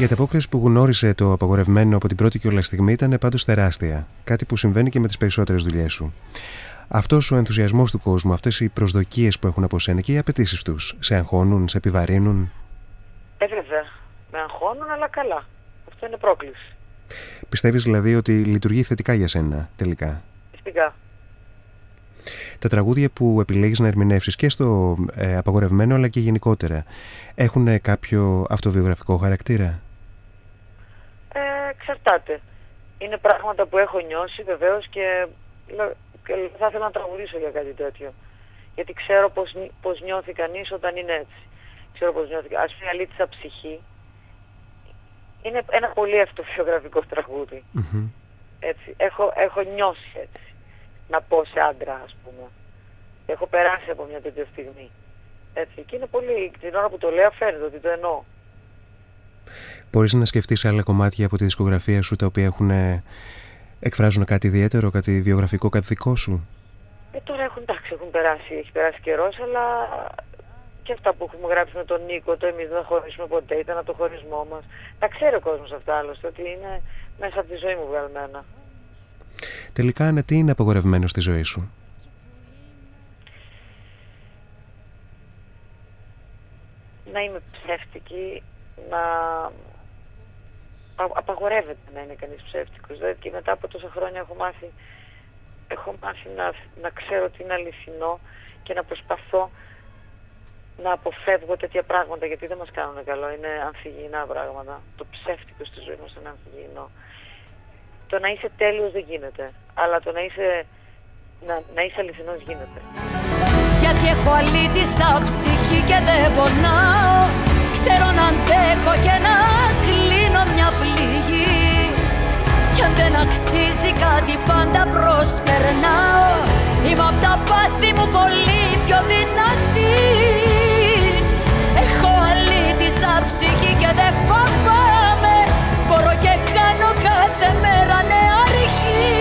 Η ανταπόκριση που γνώρισε το απαγορευμένο από την πρώτη κιόλα στιγμή ήταν πάντως τεράστια. Κάτι που συμβαίνει και με τις περισσότερες δουλειές σου. Αυτός ο ενθουσιασμός του κόσμου, αυτές οι προσδοκίες που έχουν από σένα και οι απαιτήσεις τους, σε αγχώνουν, σε επιβαρύνουν; Ε, βέβαια. Με αγχώνουν, αλλά καλά. Αυτό είναι πρόκληση. Πιστεύεις δηλαδή ότι λειτουργεί θετικά για σένα τελικά; Φυσικά. Τα τραγούδια που επιλέγεις να ερμηνεύσεις και στο ε, απαγορευμένο αλλά και γενικότερα έχουν κάποιο αυτοβιογραφικό χαρακτήρα; Ε, εξαρτάται. Είναι πράγματα που έχω νιώσει βεβαίως και, λέ- και θα ήθελα να τραγουδήσω για κάτι τέτοιο. Γιατί ξέρω πώς, νι- πώς νιώθει κανείς όταν είναι έτσι. Ξέρω πώς νιώθει. Ας πούμε, αλήτησα ψυχή. Είναι ένα πολύ αυτοβιογραφικό τραγούδι. Μμμ. Έτσι. Έχω, έχω νιώσει έτσι. Να πω σε άντρα, ας πούμε. Έχω περάσει από μια τέτοια στιγμή. Έτσι. Και είναι πολύ, την ώρα που το λέω φαίνεται ότι το εννοώ. Μπορείς να σκεφτείς άλλα κομμάτια από τη δισκογραφία σου τα οποία έχουν, ε, εκφράζουν κάτι ιδιαίτερο, κάτι βιογραφικό, κάτι δικό σου; Ε, τώρα έχουν, εντάξει, έχουν περάσει, έχει περάσει καιρός, αλλά και αυτά που έχουμε γράψει με τον Νίκο, το εμείς δεν θα χωρίσουμε ποτέ, ήταν από το χωρισμό μας. Τα ξέρει ο κόσμος αυτά άλλωστε, ότι είναι μέσα από τη ζωή μου βγαλμένα. Τελικά, ναι, τι είναι απαγορευμένο στη ζωή σου; Να είμαι ψεύτικη, να α- απαγορεύεται να είναι κανείς ψεύτικος. Δηλαδή και μετά από τόσα χρόνια έχω μάθει, έχω μάθει να, να ξέρω ότι είναι αληθινό και να προσπαθώ να αποφεύγω τέτοια πράγματα γιατί δεν μας κάνουν καλό. Είναι ανθυγιεινά πράγματα. Το ψεύτικο στη ζωή μας είναι ανθυγιεινό. Το να είσαι τέλειος δεν γίνεται. Αλλά το να είσαι, να, να είσαι αληθινός γίνεται. Γιατί έχω αλήτησα ψυχή και δεν πονάω Ξέρω να αντέχω και να γίνω μια πληγή. Κι αν δεν αξίζει κάτι πάντα προσπερνάω. Είμαι απ' τα πάθη μου πολύ πιο δυνατή. Έχω αλήτησα ψυχή και δεν φοβάμαι. Μπορώ και κάνω κάθε μέρα νέα αρχή.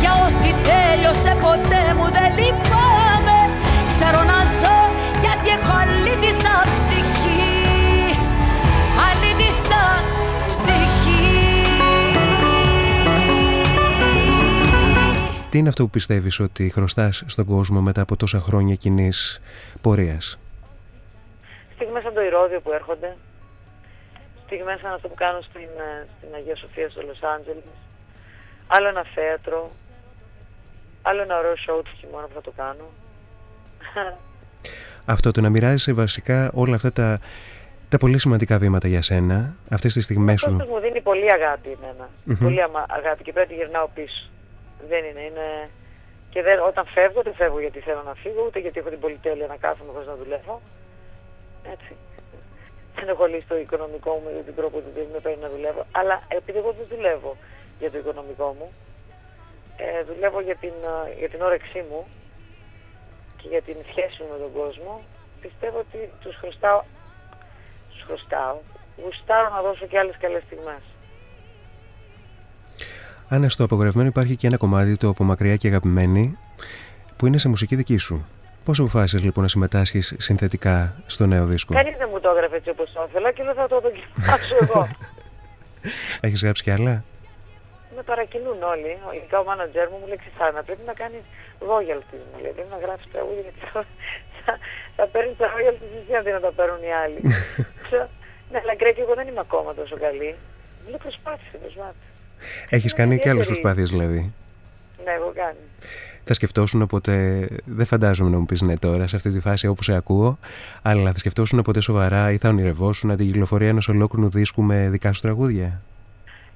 Για ό,τι τέλειωσε ποτέ μου δεν λυπάμαι Τι είναι αυτό που πιστεύεις ότι χρωστάς στον κόσμο μετά από τόσα χρόνια κοινής πορείας; Στιγμές σαν το Ηρώδιο που έρχονται. Στιγμές σαν αυτό που κάνουν στην, ε, στην Αγία Σοφία στο Λος Άντζελες. Άλλο ένα θέατρο. Άλλο ένα ωραίο σοου του χειμώνα που θα το κάνω. Αυτό το να μοιράζεσαι βασικά όλα αυτά τα, τα πολύ σημαντικά βήματα για σένα, αυτές τις στιγμές σου. Αυτό μου δίνει πολύ αγάπη εμένα. Πολύ αμα- αγάπη και πρέπει να τη γυρνάω πίσω. Δεν είναι, είναι... Και δεν, όταν φεύγω, δεν φεύγω γιατί θέλω να φύγω, ούτε γιατί έχω την πολυτέλεια να κάθομαι χωρίς να δουλεύω. Έτσι. Δεν έχω λύσει το οικονομικό μου για την τρόπο που δεν με παίρνει να δουλεύω. Αλλά επειδή εγώ δεν δουλεύω για το οικονομικό μου, ε, δουλεύω για την, ε, για την όρεξή μου και για την σχέση μου με τον κόσμο, πιστεύω ότι τους χρωστάω, τους χρωστάω, γουστάρω να δώσω και άλλες καλές στιγμές. Άννα, στο απογορευμένο υπάρχει και ένα κομμάτι το από μακριά και αγαπημένη που είναι σε μουσική δική σου. Πώς αποφάσισες λοιπόν να συμμετάσχεις συνθετικά στο νέο δίσκο, Κανείς δεν μου το έγραφε έτσι όπως το ήθελα και λέω θα το δοκιμάσω εγώ. Έχεις γράψει κι άλλα; με παρακινούν όλοι. Ο- Ειδικά ο μάνατζέρ μου μου λέει Ξησάνα, πρέπει να κάνεις royalties μου λέει. Πρέπει να γράψεις τραγούδια γιατί θα, θα, θα παίρνεις τα royalties εσύ αντί να τα παίρνουν οι άλλοι. Ξέρω, ναι, αλλά Γκρέκ, εγώ δεν είμαι ακόμα τόσο καλή. Μου λέει προσπάθησε, προσπάθησε. Έχεις κάνει και άλλες ιδιαίτερη. προσπάθειες δηλαδή. Ναι, εγώ κάνει. Θα σκεφτόσουν ποτέ. Δεν φαντάζομαι να μου πεις ναι τώρα σε αυτή τη φάση όπου σε ακούω, αλλά θα σκεφτόσουν ποτέ σοβαρά ή θα ονειρευόσουν την κυκλοφορία ενός ολόκληρου δίσκου με δικά σου τραγούδια;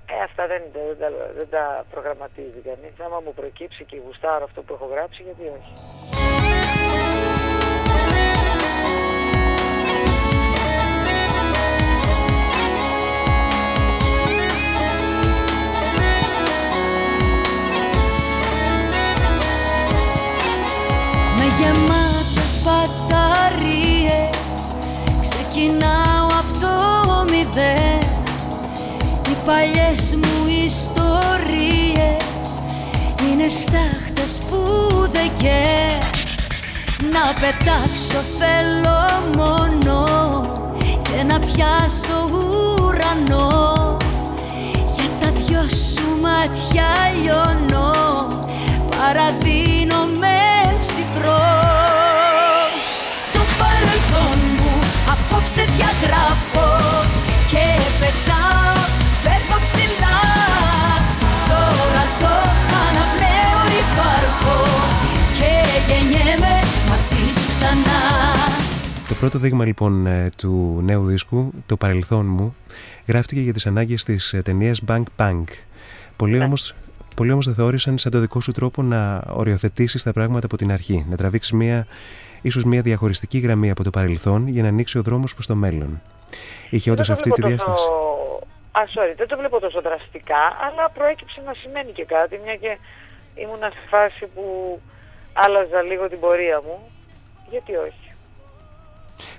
Ε, αυτά δεν, δεν, τα, δεν τα προγραμματίζει κανείς. Άμα μου προκύψει και γουστάρω αυτό που έχω γράψει, γιατί όχι; Γεμάτες μπαταρίες. Ξεκινάω από το μηδέν. Οι παλιές μου ιστορίες Είναι στάχτες που δεν καίν Να πετάξω θέλω μόνο Και να πιάσω ουρανό. Για τα δυο σου μάτια λιώνω. Παραδίνω πρώτο δείγμα λοιπόν ε, του νέου δίσκου, το παρελθόν μου, γράφτηκε για τις ανάγκες της ε, ταινίας Bang Bang. Πολλοί όμως, πολλοί όμως το θεώρησαν σαν το δικό σου τρόπο να οριοθετήσεις τα πράγματα από την αρχή, να τραβήξεις μια, ίσως μια διαχωριστική γραμμή από το παρελθόν για να ανοίξει ο δρόμος προς το μέλλον. Είχε όντως Δεν το αυτή τη βλέπω διάσταση. τόσο- Α, sorry, δεν το βλέπω τόσο δραστικά, αλλά προέκυψε να σημαίνει και κάτι, μια και ήμουνα στη φάση που άλλαζα λίγο την πορεία μου. Γιατί όχι;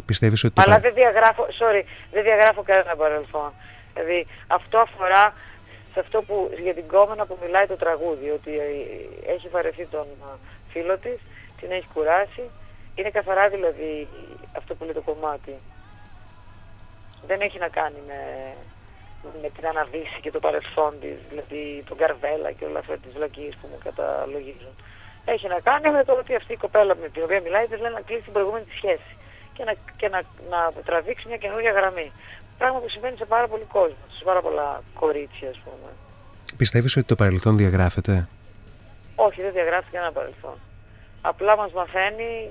Πιστεύεις ότι το Αλλά πα- δεν διαγράφω, sorry, δεν διαγράφω κανένα παρελθόν. Δηλαδή αυτό αφορά σε αυτό που για την κόμενα που μιλάει το τραγούδι, ότι ε, έχει βαρεθεί τον ε, φίλο της, την έχει κουράσει. Είναι καθαρά δηλαδή αυτό που λέει το κομμάτι. Δεν έχει να κάνει με, με την αναβίση και το παρελθόν της, δηλαδή τον Καρβέλα και όλα αυτά τις βλακίες που μου καταλογίζουν. Έχει να κάνει με το ότι αυτή η κοπέλα με την οποία μιλάει της λέει να κλείσει την προηγούμενη της σχέση και να, και να, να τραβήξει μια καινούργια γραμμή. Πράγμα που συμβαίνει σε πάρα πολλοί κόσμο, σε πάρα πολλά κορίτσια, ας πούμε. πιστεύεις ότι το παρελθόν διαγράφεται; Όχι, δεν διαγράφει κανένα παρελθόν. Απλά μας μαθαίνει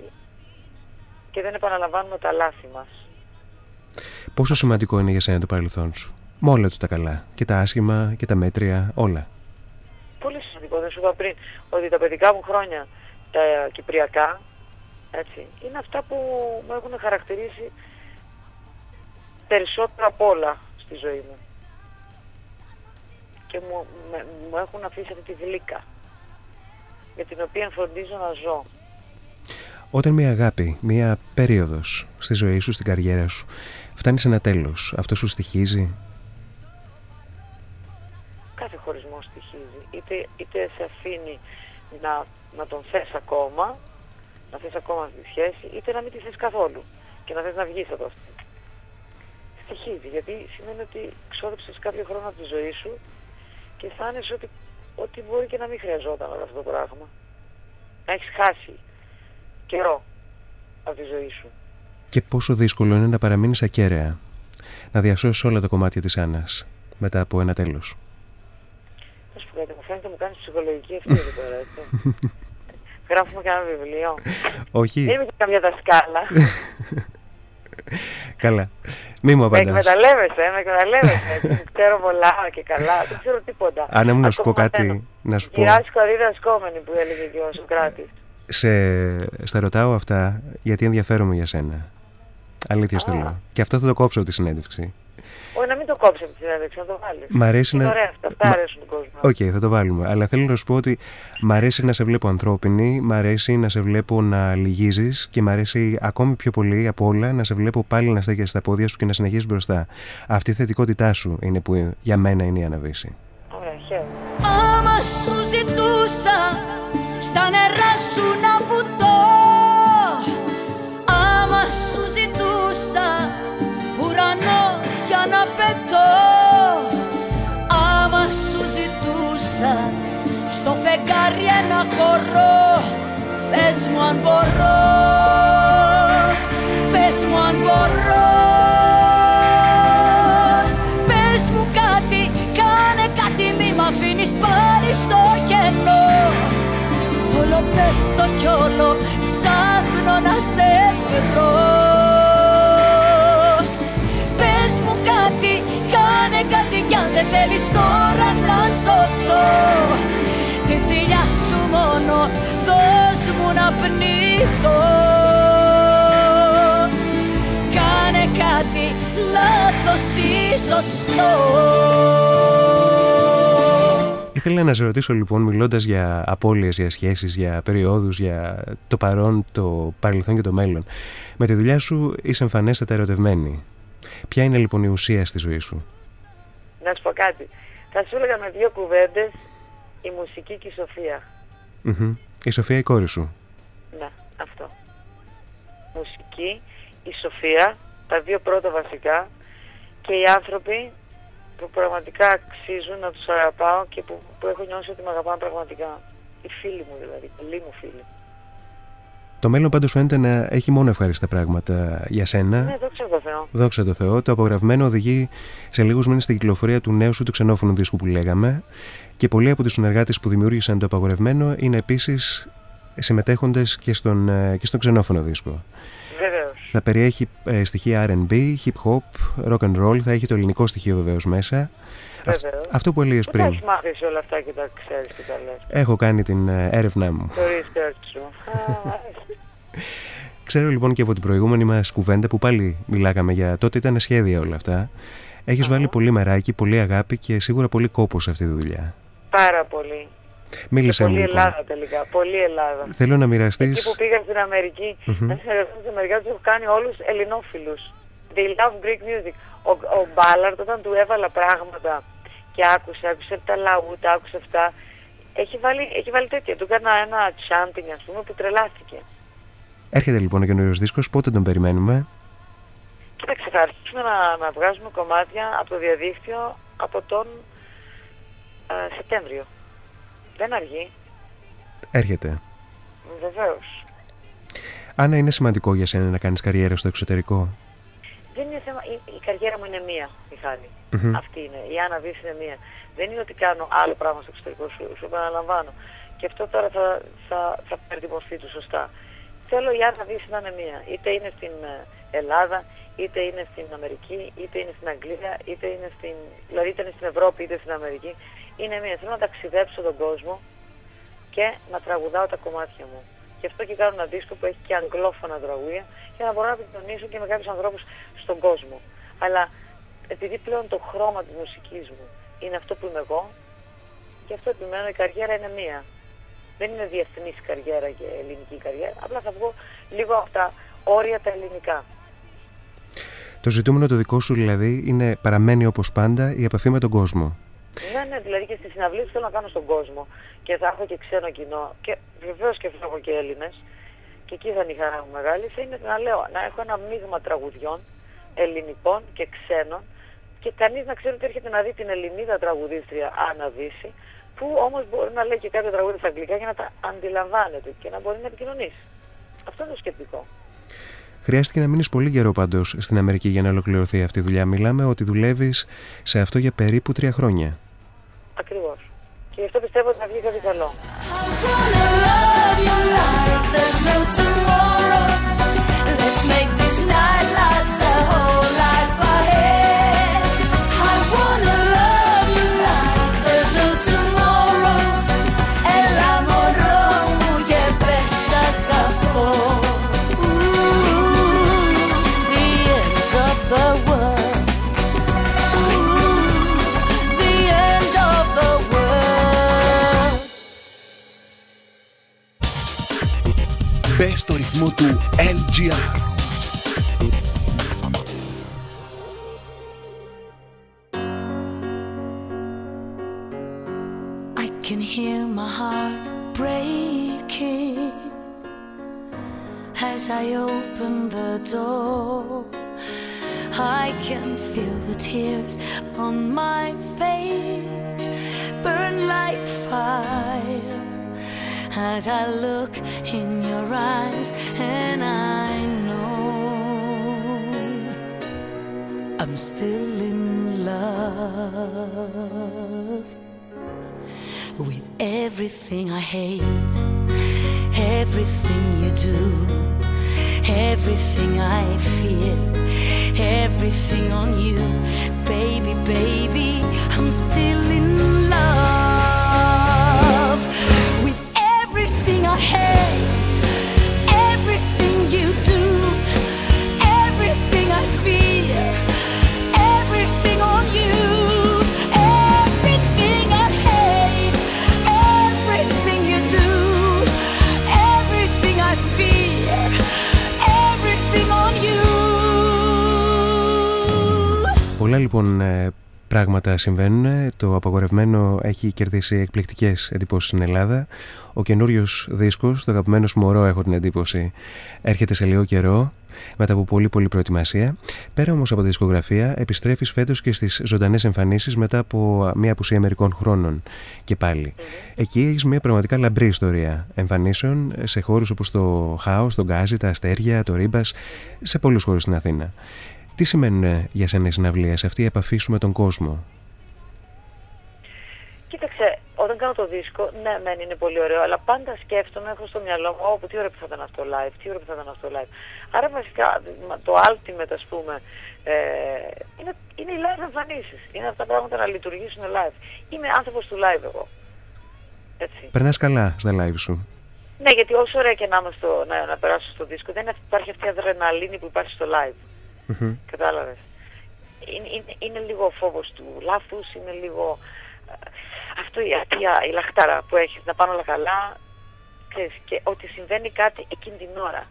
και δεν επαναλαμβάνουμε τα λάθη μας. Πόσο σημαντικό είναι για σένα το παρελθόν σου; Με όλα του τα καλά. Και τα άσχημα και τα μέτρια, όλα. Πολύ σημαντικό, δεν σου είπα πριν, ότι τα παιδικά μου χρόνια, τα κυπριακά, έτσι, είναι αυτά που μου έχουν χαρακτηρίσει περισσότερο απ' όλα στη ζωή μου. Και μου, με- μου έχουν αφήσει αυτή τη γλύκα, για την οποία φροντίζω να ζω. Όταν μια αγάπη, μια περίοδος στη ζωή σου, στην καριέρα σου, φτάνει σε ένα τέλος, αυτό σου στοιχίζει; κάθε χωρισμός στοιχίζει. Είτε, είτε σε αφήνει να, να τον θες ακόμα, να θες ακόμα αυτή τη σχέση, είτε να μην τη θες καθόλου και να θες να βγεις από αυτή. Στοιχίζει, γιατί σημαίνει ότι ξόδεψες κάποιο χρόνο από τη ζωή σου και αισθάνεσαι ότι ότι μπορεί και να μην χρειαζόταν όλο αυτό το πράγμα. Να έχεις χάσει καιρό από τη ζωή σου. Και πόσο δύσκολο είναι να παραμείνεις ακέραια. Να διασώσεις όλα τα κομμάτια της Άννας μετά από ένα τέλος. Θα σου πω κάτι, μου φαίνεται μου κάνεις ψυχολογική αυτή εδώ τώρα, έτσι. Γράφουμε κανένα βιβλίο. Όχι, Δεν είμαι και καμιά δασκάλα. καλά. Μη μου με απαντάς. εκμεταλλεύεσαι, με εκμεταλλεύεσαι. έτσι. ξέρω πολλά και καλά. Δεν ξέρω τίποτα. Άννα μου να σου πω Ακόμα κάτι, μαθαίνω. να σου πω. Γυράσκω αδίδασκόμενη που έλεγε και ο Σοκράτης. Σε, στα ρωτάω αυτά γιατί ενδιαφέρομαι για σένα. Αλήθεια στο Α. λέω. Και αυτό θα το κόψω από τη συνέντευξη. Όχι, να μην το κόψει από τη συνέντευξη, να το βάλεις. Μ' αρέσει Είναι να. ωραία αυτά, αυτά Μα- αρέσουν τον κόσμο. Οκ, θα το βάλουμε. Αλλά θέλω να σου πω ότι μ' αρέσει να σε βλέπω ανθρώπινη, μ' αρέσει να σε βλέπω να λυγίζεις και μ' αρέσει ακόμη πιο πολύ από όλα να σε βλέπω πάλι να στέκεσαι στα πόδια σου και να συνεχίσεις μπροστά. Αυτή η θετικότητά σου είναι που για μένα είναι η Άννα Βίσση. Ωραία, χαίρομαι. Άμα σου ζητούσα στα όνειρά σου να ζητούσα στο φεγγάρι ένα χορό. Πες μου αν μπορώ. Πες μου αν μπορώ. Πες μου κάτι, κάνε κάτι μη μ' αφήνεις πάλι στο κενό. Όλο πέφτω κι όλο ψάχνω να σε βρω δεν θέλεις τώρα να σωθώ Τη θηλιά σου μόνο δώσ' μου να πνίχω Κάνε κάτι λάθος ή σωστό Ήθελα να σε ρωτήσω λοιπόν, μιλώντας για απώλειες, για σχέσεις, για περιόδους, για το παρόν, το παρελθόν και το μέλλον. Με τη δουλειά σου είσαι εμφανέστατα ερωτευμένη. Ποια είναι λοιπόν η ουσία στη ζωή σου; Να σου πω κάτι. Θα σου έλεγα με δύο κουβέντες η μουσική και η σοφία. Μμμ. Η Σοφία η κόρη σου. Ναι, αυτό. Μουσική, η σοφία, τα δύο πρώτα βασικά και οι άνθρωποι που πραγματικά αξίζουν να τους αγαπάω και που, που έχω νιώσει ότι με αγαπάνε πραγματικά. Οι φίλοι μου δηλαδή, οι καλοί μου φίλοι. Το μέλλον πάντως φαίνεται να έχει μόνο ευχάριστα πράγματα για σένα. Ναι, δόξα τω Θεώ. Δόξα τω Θεώ. Το απογραφμένο οδηγεί σε λίγους μήνες στην κυκλοφορία του νέου σου του ξενόφωνου δίσκου που λέγαμε και πολλοί από τους συνεργάτες που δημιούργησαν το απαγορευμένο είναι επίσης συμμετέχοντες και στον, ε, και στον ξενόφωνο δίσκο. Βεβαίως. Θα περιέχει ε, στοιχεία R&B, hip hop, rock and roll, θα έχει το ελληνικό στοιχείο βεβαίως μέσα. Αυ- Βεβαίως. αυτό που έλεγες Πού τα πριν. έχεις μάθεις εσύ όλα αυτά και τα ξέρεις και τα λες. Έχω κάνει την ε, έρευνά μου. Το research σου. Α, μάλιστα. Ξέρω λοιπόν και από την προηγούμενη μας κουβέντα που πάλι μιλάγαμε για τότε ήταν σχέδια όλα αυτά. Έχεις βάλει πολύ μεράκι, πολύ αγάπη και σίγουρα πολύ κόπο σε αυτή τη δουλειά. Πάρα πολύ. Μίλησε μου πολύ λοιπόν. Ελλάδα τελικά. Πολύ Ελλάδα. Θέλω να Εκεί μοιραστείς... που πήγα στην Αμερική, Μμμ. να συνεργαστώ στην Αμερική, τους έχω κάνει όλους ελληνόφιλους. They love Greek music. Ο, ο Μπάλαρτ όταν του έβαλα πράγματα και άκουσε, άκουσε τα λαούτα, άκουσε αυτά, έχει βάλει, έχει βάλει τέτοια. Του έκανα ένα chanting ας πούμε που τρελάθηκε. Έρχεται λοιπόν ο καινούριος δίσκος, πότε τον περιμένουμε; Κοίταξε, θα αρχίσουμε να, να βγάζουμε κομμάτια από το διαδίκτυο από τον ε, Σεπτέμβριο. Δεν αργεί, Έρχεται. βεβαίως. Άννα, είναι σημαντικό για σένα να κάνεις καριέρα στο εξωτερικό; Δεν είναι θέμα, η, η καριέρα μου είναι μία, Μιχάλη. Μμμ. Αυτή είναι. Η Άννα Βύση είναι μία. Δεν είναι ότι κάνω άλλο πράγμα στο εξωτερικό, σου, σου επαναλαμβάνω. Και αυτό τώρα θα, θα, θα πάρει τη μορφή του σωστά. Θέλω η Άννα Βύση να είναι μία. Είτε είναι στην ε, Ελλάδα, είτε είναι στην Αμερική, είτε είναι στην Αγγλία, είτε είναι στην. Δηλαδή είτε είναι στην Ευρώπη, είτε στην Αμερική. Είναι μία. Θέλω να ταξιδέψω τον κόσμο και να τραγουδάω τα κομμάτια μου. Γι' αυτό και κάνω ένα δίσκο που έχει και αγγλόφωνα τραγούδια για να μπορώ να επικοινωνήσω και με κάποιους ανθρώπους στον κόσμο. Αλλά επειδή πλέον το χρώμα της μουσικής μου είναι αυτό που είμαι εγώ, γι' αυτό επιμένω η καριέρα είναι μία. Δεν είναι διεθνής καριέρα και ελληνική καριέρα, απλά θα βγω λίγο από τα όρια τα ελληνικά. Το ζητούμενο το δικό σου δηλαδή είναι, παραμένει όπως πάντα η επαφή με τον κόσμο. Ναι, ναι, δηλαδή και στις συναυλίες που θέλω να κάνω στον κόσμο. Και θα έχω και ξένο κοινό. Και βεβαίως και θα έχω και Έλληνες. Και εκεί θα είναι η χαρά μου μεγάλη, θα είναι να λέω, να έχω ένα μείγμα τραγουδιών ελληνικών και ξένων. Και κανείς να ξέρει ότι έρχεται να δει την Ελληνίδα τραγουδίστρια Άννα Δύση που όμως μπορεί να λέει και κάποια τραγούδια στα αγγλικά για να τα αντιλαμβάνεται και να μπορεί να επικοινωνήσει. Αυτό είναι το σκεπτικό. Χρειάστηκε να μείνεις πολύ καιρό πάντως στην Αμερική για να ολοκληρωθεί αυτή η δουλειά. Μιλάμε ότι δουλεύεις σε αυτό για περίπου τρία χρόνια. Ακριβώς. Και γι' αυτό πιστεύω ότι θα βγει κάτι καλό. I wanna love you like there's no tomorrow. Let's make Μπε στο ρυθμό του LGR. I can hear my heart breaking as I open the door. I can feel the tears on my face burn like fire as I look in your eyes, and I know I'm still in love with everything I hate, everything you do, everything I fear, everything on you, baby, baby, I'm still in love everything I hate, everything you do, everything I fear, everything on you, everything I hate, everything you do, everything I fear, everything on you. Πολλά λοιπόν ε, πράγματα συμβαίνουν. Το απαγορευμένο έχει κερδίσει εκπληκτικές εντυπώσεις στην Ελλάδα. Ο καινούριος δίσκος, το αγαπημένος σου μωρό, έχω την εντύπωση, έρχεται σε λίγο καιρό. Μετά από πολύ πολύ προετοιμασία. Πέρα όμως από τη δισκογραφία, επιστρέφεις φέτος και στις ζωντανές εμφανίσεις μετά από μια απουσία μερικών χρόνων και πάλι. Εκεί έχεις μια πραγματικά λαμπρή ιστορία εμφανίσεων σε χώρους όπως το Χάος, τον Γκάζι, τα Αστέρια, το Ρίμπας, σε πολλούς χώρους στην Αθήνα. Τι σημαίνουν για σένα οι συναυλίες, αυτή η επαφής σου με τον κόσμο; Κοίταξε, όταν κάνω το δίσκο, ναι, μεν είναι πολύ ωραίο, αλλά πάντα σκέφτομαι, έχω στο μυαλό μου, όπου τι ώρα που θα ήταν αυτό live, τι ώρα που θα ήταν αυτό live. Άρα βασικά το ultimate, ας πούμε, ε, είναι, είναι οι live εμφανίσεις. Είναι αυτά τα πράγματα να λειτουργήσουν live. Είμαι άνθρωπος του live εγώ. Έτσι. Περνάς καλά στα live σου; Ναι, γιατί όσο ωραία και να, είμαι στο, να, να περάσω στο δίσκο, δεν υπάρχει αυτή η αδρεναλίνη που υπάρχει στο live. Μμμ. Κατάλαβες. Είναι, είναι, είναι λίγο ο φόβος του λάθους, είναι λίγο ε, αυτό η, αυτή η- η λαχτάρα που έχεις, να πάνε όλα καλά ξέρεις, και ότι συμβαίνει κάτι εκείνη την ώρα.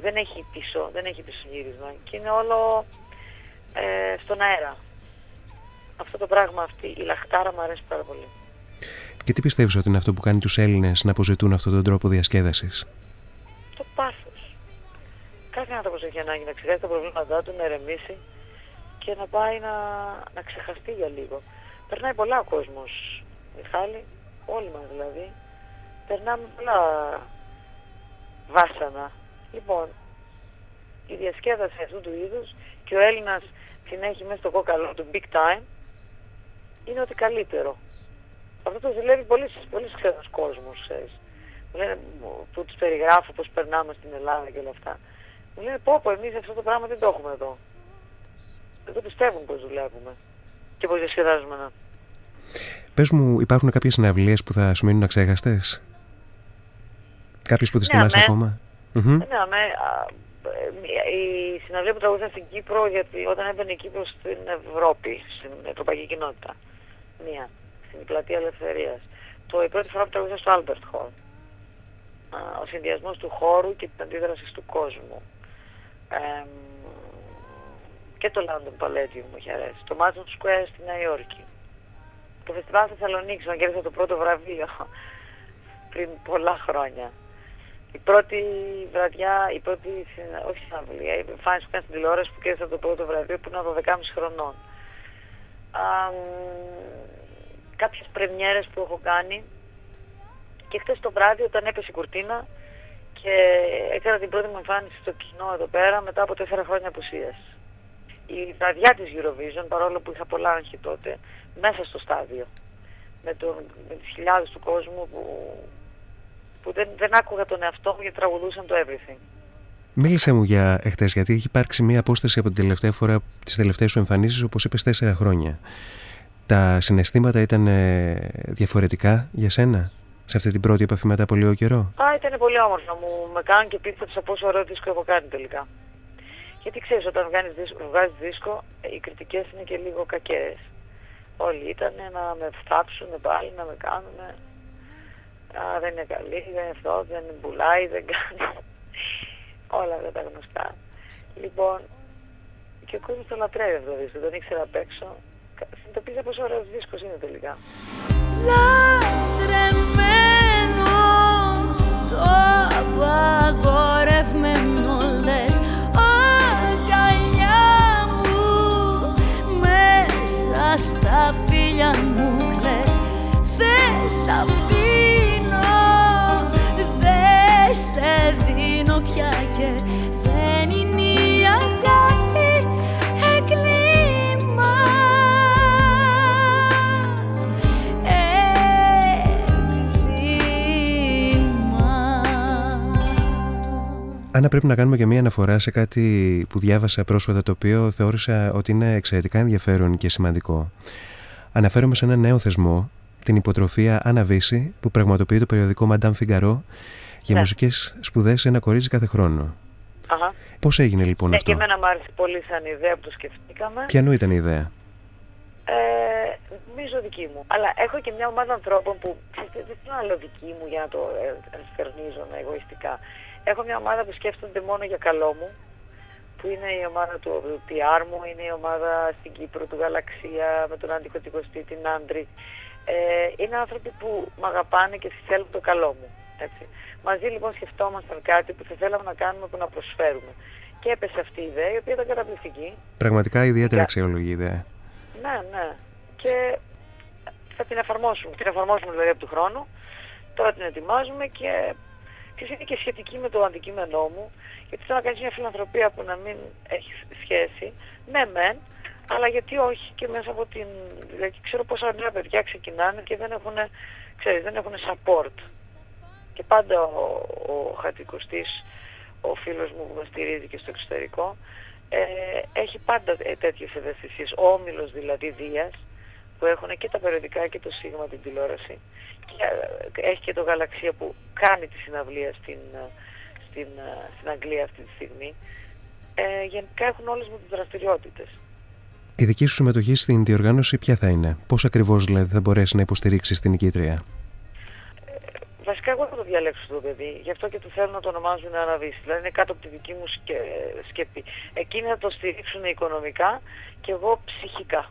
Δεν έχει πίσω, δεν έχει πίσω γύρισμα και είναι όλο ε, στον αέρα. Αυτό το πράγμα, αυτή η λαχτάρα μου αρέσει πάρα πολύ. Και τι πιστεύεις ότι είναι αυτό που κάνει τους Έλληνες να αποζητούν αυτόν τον τρόπο διασκέδασης; Το πάθος. Κάθε άνθρωπος έχει ανάγκη να ξεχάσει τα προβλήματά του, να ερεμήσει και να πάει να, να ξεχαστεί για λίγο. Περνάει πολλά ο κόσμος, Μιχάλη, όλοι μας δηλαδή. Περνάμε πολλά βάσανα. Λοιπόν, η διασκέδαση αυτού του είδους και ο Έλληνας την έχει μέσα στο κόκαλο του big time είναι ότι καλύτερο. Αυτό το ζηλεύει πολύ, πολύ ξένος κόσμος, ξέρεις. Μου λένε, μου- που τους περιγράφω πώς περνάμε στην Ελλάδα και όλα αυτά. Μου λένε, πω πω, εμείς αυτό το πράγμα δεν το έχουμε εδώ. Δεν το πιστεύουν πώς δουλεύουμε και πώς διασκεδάζουμε να. Πες μου, υπάρχουν κάποιες συναυλίες που θα σου μείνουν αξέχαστες. Κάποιες που τις Ναι, θυμάσαι αμέ. ακόμα; Μμμ. Ναι, αμέ, α, ε, η συναυλία που τραγούδησα στην Κύπρο, γιατί όταν έμπαινε η Κύπρος στην Ευρώπη, στην Ευρωπαϊκή Κοινότητα, μία, στην Πλατεία Ελευθερίας. Το, η πρώτη φορά που τραγούδησα στο Albert Hall. Α, ο συνδυασμός του χώρου και της αντίδρασης του κόσμου. Εμ, και το London Palladium μου είχε αρέσει. Το Madison Square στη Νέα Υόρκη. Το φεστιβάλ στη Θεσσαλονίκη, να κέρδισα το πρώτο βραβείο πριν πολλά χρόνια. Η πρώτη βραδιά, η πρώτη, συνα- όχι συναυλία, η εμφάνιση που έκανε στην τηλεόραση που κέρδισα το πρώτο βραβείο που ήμουν 12,5 χρονών. Α, μ, κάποιες πρεμιέρες που έχω κάνει και χτες το βράδυ όταν έπεσε η κουρτίνα και έκανα την πρώτη μου εμφάνιση στο κοινό εδώ πέρα μετά από τέσσερα χρόνια απουσίας. Η βραδιά της Eurovision, παρόλο που είχα πολλά άγχη τότε, μέσα στο στάδιο, με, τον, με τις χιλιάδες του κόσμου που, που δεν, δεν άκουγα τον εαυτό μου γιατί τραγουδούσαν το everything. Μίλησε μου για εχθές, γιατί έχει υπάρξει μια απόσταση από την τελευταία φορά, τις τελευταίες σου εμφανίσεις, όπως είπες, τέσσερα χρόνια. Τα συναισθήματα ήταν ε, διαφορετικά για σένα; Σε αυτή την πρώτη επαφή μετά από λίγο καιρό; Α, ήταν πολύ όμορφο. Μου με κάνουν και πίστεψα πόσο ωραίο δίσκο έχω κάνει τελικά. Γιατί ξέρεις, όταν βγάζεις δίσκο, βγάζεις δίσκο οι κριτικές είναι και λίγο κακές. Όλοι ήταν να με φτάψουν πάλι, να με κάνουν. Α, δεν είναι καλή, δεν είναι αυτό, δεν πουλάει, δεν κάνει. Όλα αυτά τα γνωστά. Λοιπόν, και ο κόσμος το λατρεύει αυτό το δίσκο, δεν ήξερα απ' έξω. Συνειδητοποίησα πόσο ωραίος δίσκος είναι τελικά. Λατρεμένο το απαγορευμένο λες αγκαλιά μου μέσα στα φίλια μου κλαις. Δεν σ' αφήνω δεν σε δίνω πια και Άννα, πρέπει να κάνουμε και μία αναφορά σε κάτι που διάβασα πρόσφατα το οποίο θεώρησα ότι είναι εξαιρετικά ενδιαφέρον και σημαντικό. Αναφέρομαι σε ένα νέο θεσμό, την υποτροφία Άννα Βύση, που πραγματοποιεί το περιοδικό Madame Figaro για Ναι. μουσικές σπουδές σε ένα κορίτσι κάθε χρόνο. Αχα. Πώς έγινε λοιπόν Ναι, και αυτό, εμένα μου άρεσε πολύ σαν ιδέα που το σκεφτήκαμε. ποιανού ήταν η ιδέα; Ε, νομίζω δική μου. Αλλά έχω και μια ομάδα ανθρώπων που ξέρετε, δεν θέλω να λέω δική μου για να το ε, ενστερνίζομαι εγωιστικά. Έχω μια ομάδα που σκέφτονται μόνο για καλό μου, που είναι η ομάδα του PR μου, είναι η ομάδα στην Κύπρο του Γαλαξία με τον αντικοτικοστή, την Άντρη. Ε, είναι άνθρωποι που με αγαπάνε και θέλουν το καλό μου. Έτσι. Μαζί λοιπόν σκεφτόμασταν κάτι που θα θέλαμε να κάνουμε που να προσφέρουμε. Και έπεσε αυτή η ιδέα, η οποία ήταν καταπληκτική. Πραγματικά ιδιαίτερα Για- αξιολογή ιδέα. Ναι, ναι. Και θα την εφαρμόσουμε. Την εφαρμόσουμε δηλαδή από του χρόνου. Τώρα την ετοιμάζουμε και και είναι και σχετική με το αντικείμενό μου. Γιατί θέλω να κάνεις μια φιλανθρωπία που να μην έχει σχέση. Ναι, μεν, αλλά γιατί όχι και μέσα από την. Δηλαδή ξέρω πόσα νέα παιδιά ξεκινάνε και δεν έχουν, ξέρεις, δεν έχουν support. Και πάντα ο, ο Χατικοστής, ο φίλος μου που με στηρίζει και στο εξωτερικό, ε, έχει πάντα ε, τέτοιες ευαισθησίες. Ο Όμιλος δηλαδή Δίας, που έχουν και τα περιοδικά και το Σίγμα την τηλεόραση. Και ε, έχει και το Γαλαξία που κάνει τη συναυλία στην, ε, στην, ε, στην Αγγλία αυτή τη στιγμή. Ε, γενικά έχουν όλες μου τις δραστηριότητες. Η δική σου συμμετοχή στην διοργάνωση ποια θα είναι, πώς ακριβώς δηλαδή θα μπορέσει να υποστηρίξεις την νικήτρια; Βασικά εγώ θα το διαλέξω το παιδί, γι' αυτό και το θέλω να το ονομάζουν Αναβίση. Δηλαδή είναι κάτω από τη δική μου σκε... σκεπή. Εκείνοι θα το στηρίξουν οικονομικά και εγώ ψυχικά.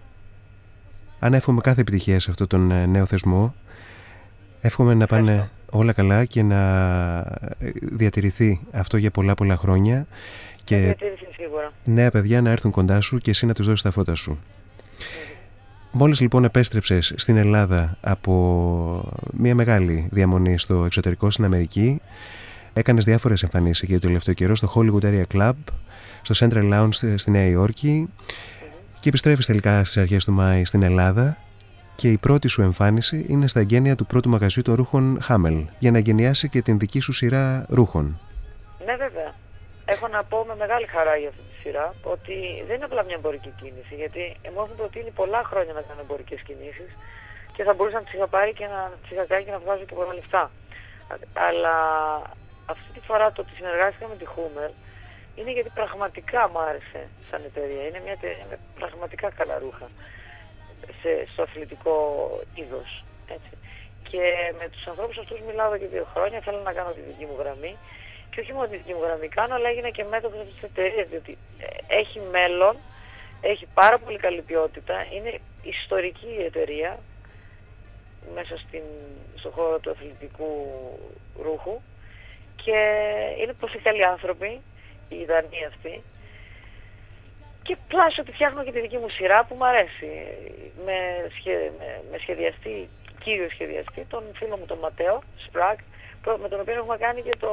Αν εύχομαι κάθε επιτυχία σε αυτόν τον ε, νέο θεσμό, εύχομαι να πάνε Ευχαριστώ. όλα καλά και να ε, διατηρηθεί αυτό για πολλά πολλά χρόνια Και... και Διατήρηση σίγουρα. νέα παιδιά να έρθουν κοντά σου και εσύ να τους δώσεις τα φώτα σου. Μόλις λοιπόν επέστρεψες στην Ελλάδα από μια μεγάλη διαμονή στο εξωτερικό στην Αμερική, έκανες διάφορες εμφανίσεις για το τελευταίο καιρό στο Hollywood Area Club, στο Central Lounge στη Νέα Υόρκη και επιστρέφεις τελικά στις αρχές του Μάη στην Ελλάδα και η πρώτη σου εμφάνιση είναι στα εγγένεια του πρώτου μαγαζιού των ρούχων Hamel για να εγκαινιάσει και την δική σου σειρά ρούχων. Ναι, βέβαια. Έχω να πω με μεγάλη χαρά για αυτή τη σειρά ότι δεν είναι απλά μια εμπορική κίνηση. Γιατί μου έχουν προτείνει πολλά χρόνια να κάνω εμπορικές κινήσεις και θα μπορούσα να τις είχα πάρει και να τις είχα κάνει και να βγάζω και πολλά λεφτά. Αλλά αυτή τη φορά το ότι συνεργάστηκα με τη Χούμερ είναι γιατί πραγματικά μου άρεσε σαν εταιρεία. Είναι μια εταιρεία με πραγματικά καλά ρούχα σε, στο αθλητικό είδος. Και με τους ανθρώπους αυτούς μιλάω εδώ και δύο χρόνια. Θέλω να κάνω τη δική μου γραμμή. Και όχι μόνο τη δική μου γραμμή κάνω, αλλά έγινα και μέτωπος αυτής της εταιρείας. Διότι ε, έχει μέλλον, έχει πάρα πολύ καλή ποιότητα. Είναι ιστορική η εταιρεία μέσα στην, στον χώρο του αθλητικού ρούχου. Και είναι πολύ καλοί άνθρωποι, οι Δανείοι αυτοί. και πλάσω ότι φτιάχνω και τη δική μου σειρά που μου αρέσει. Με, με, με σχεδιαστή, κύριο σχεδιαστή, τον φίλο μου τον Ματέο, Σπρακ, με τον οποίο έχουμε κάνει και το,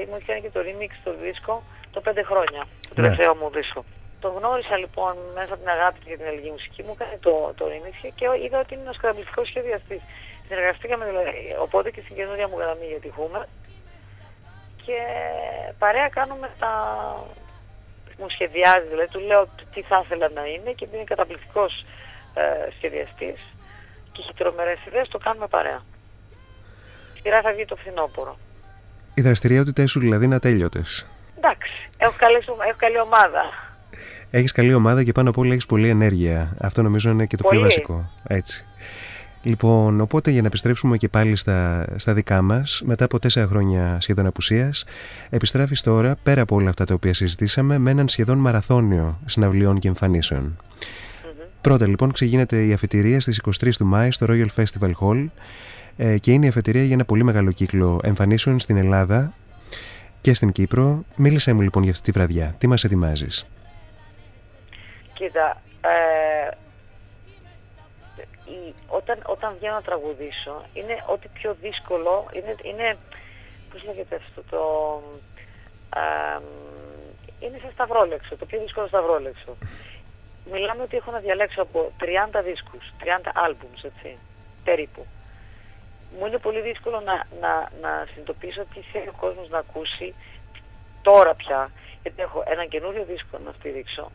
έχουμε κάνει και το remix στο δίσκο το πέντε χρόνια, το Ναι. τελευταίο μου δίσκο. Τον γνώρισα λοιπόν μέσα από την αγάπη του για την ελληνική μουσική μου, έκανε το, το remix και είδα ότι είναι ένας καταπληκτικό σχεδιαστής. Συνεργαστήκαμε δηλαδή, οπότε και στην καινούργια μου γραμμή για τη Χούμερ και παρέα κάνουμε τα, μου σχεδιάζει, δηλαδή του λέω τι θα ήθελα να είναι και είναι καταπληκτικός ε, σχεδιαστής και έχει τρομερές ιδέες, το κάνουμε παρέα. Η σειρά θα βγει το φθινόπωρο. Οι δραστηριότητε σου δηλαδή είναι ατέλειωτε. Εντάξει, έχω, καλές, έχω καλή ομάδα. Έχεις καλή ομάδα και πάνω απ' όλα έχεις πολλή ενέργεια. Αυτό νομίζω είναι και το πιο Πολύ. βασικό. Έτσι. Λοιπόν, οπότε για να επιστρέψουμε και πάλι στα, στα δικά μας, μετά από τέσσερα χρόνια σχεδόν απουσίας, επιστρέφει τώρα, πέρα από όλα αυτά τα οποία συζητήσαμε, με έναν σχεδόν μαραθώνιο συναυλιών και εμφανίσεων. Πρώτα λοιπόν ξεκίνεται η αφετηρία στις 23 του Μάη στο Royal Festival Hall ε, και είναι η αφετηρία για ένα πολύ μεγάλο κύκλο εμφανίσεων στην Ελλάδα και στην Κύπρο. Μίλησέ μου λοιπόν για αυτή τη βραδιά. Τι μας ετοιμάζεις; Κοίτα, ε, η- όταν, όταν βγαίνω να τραγουδήσω, είναι ό,τι πιο δύσκολο, είναι, είναι πώς λέγεται αυτό το... ε, είναι σαν σταυρόλεξο, το πιο δύσκολο σταυρόλεξο. Μιλάμε ότι έχω να διαλέξω από 30 δίσκους, 30 άλμπουμς, έτσι, περίπου. Μου είναι πολύ δύσκολο να, να, να συνειδητοποιήσω τι θέλει ο κόσμος να ακούσει τώρα πια, γιατί έχω ένα καινούριο δίσκο να στηρίξω,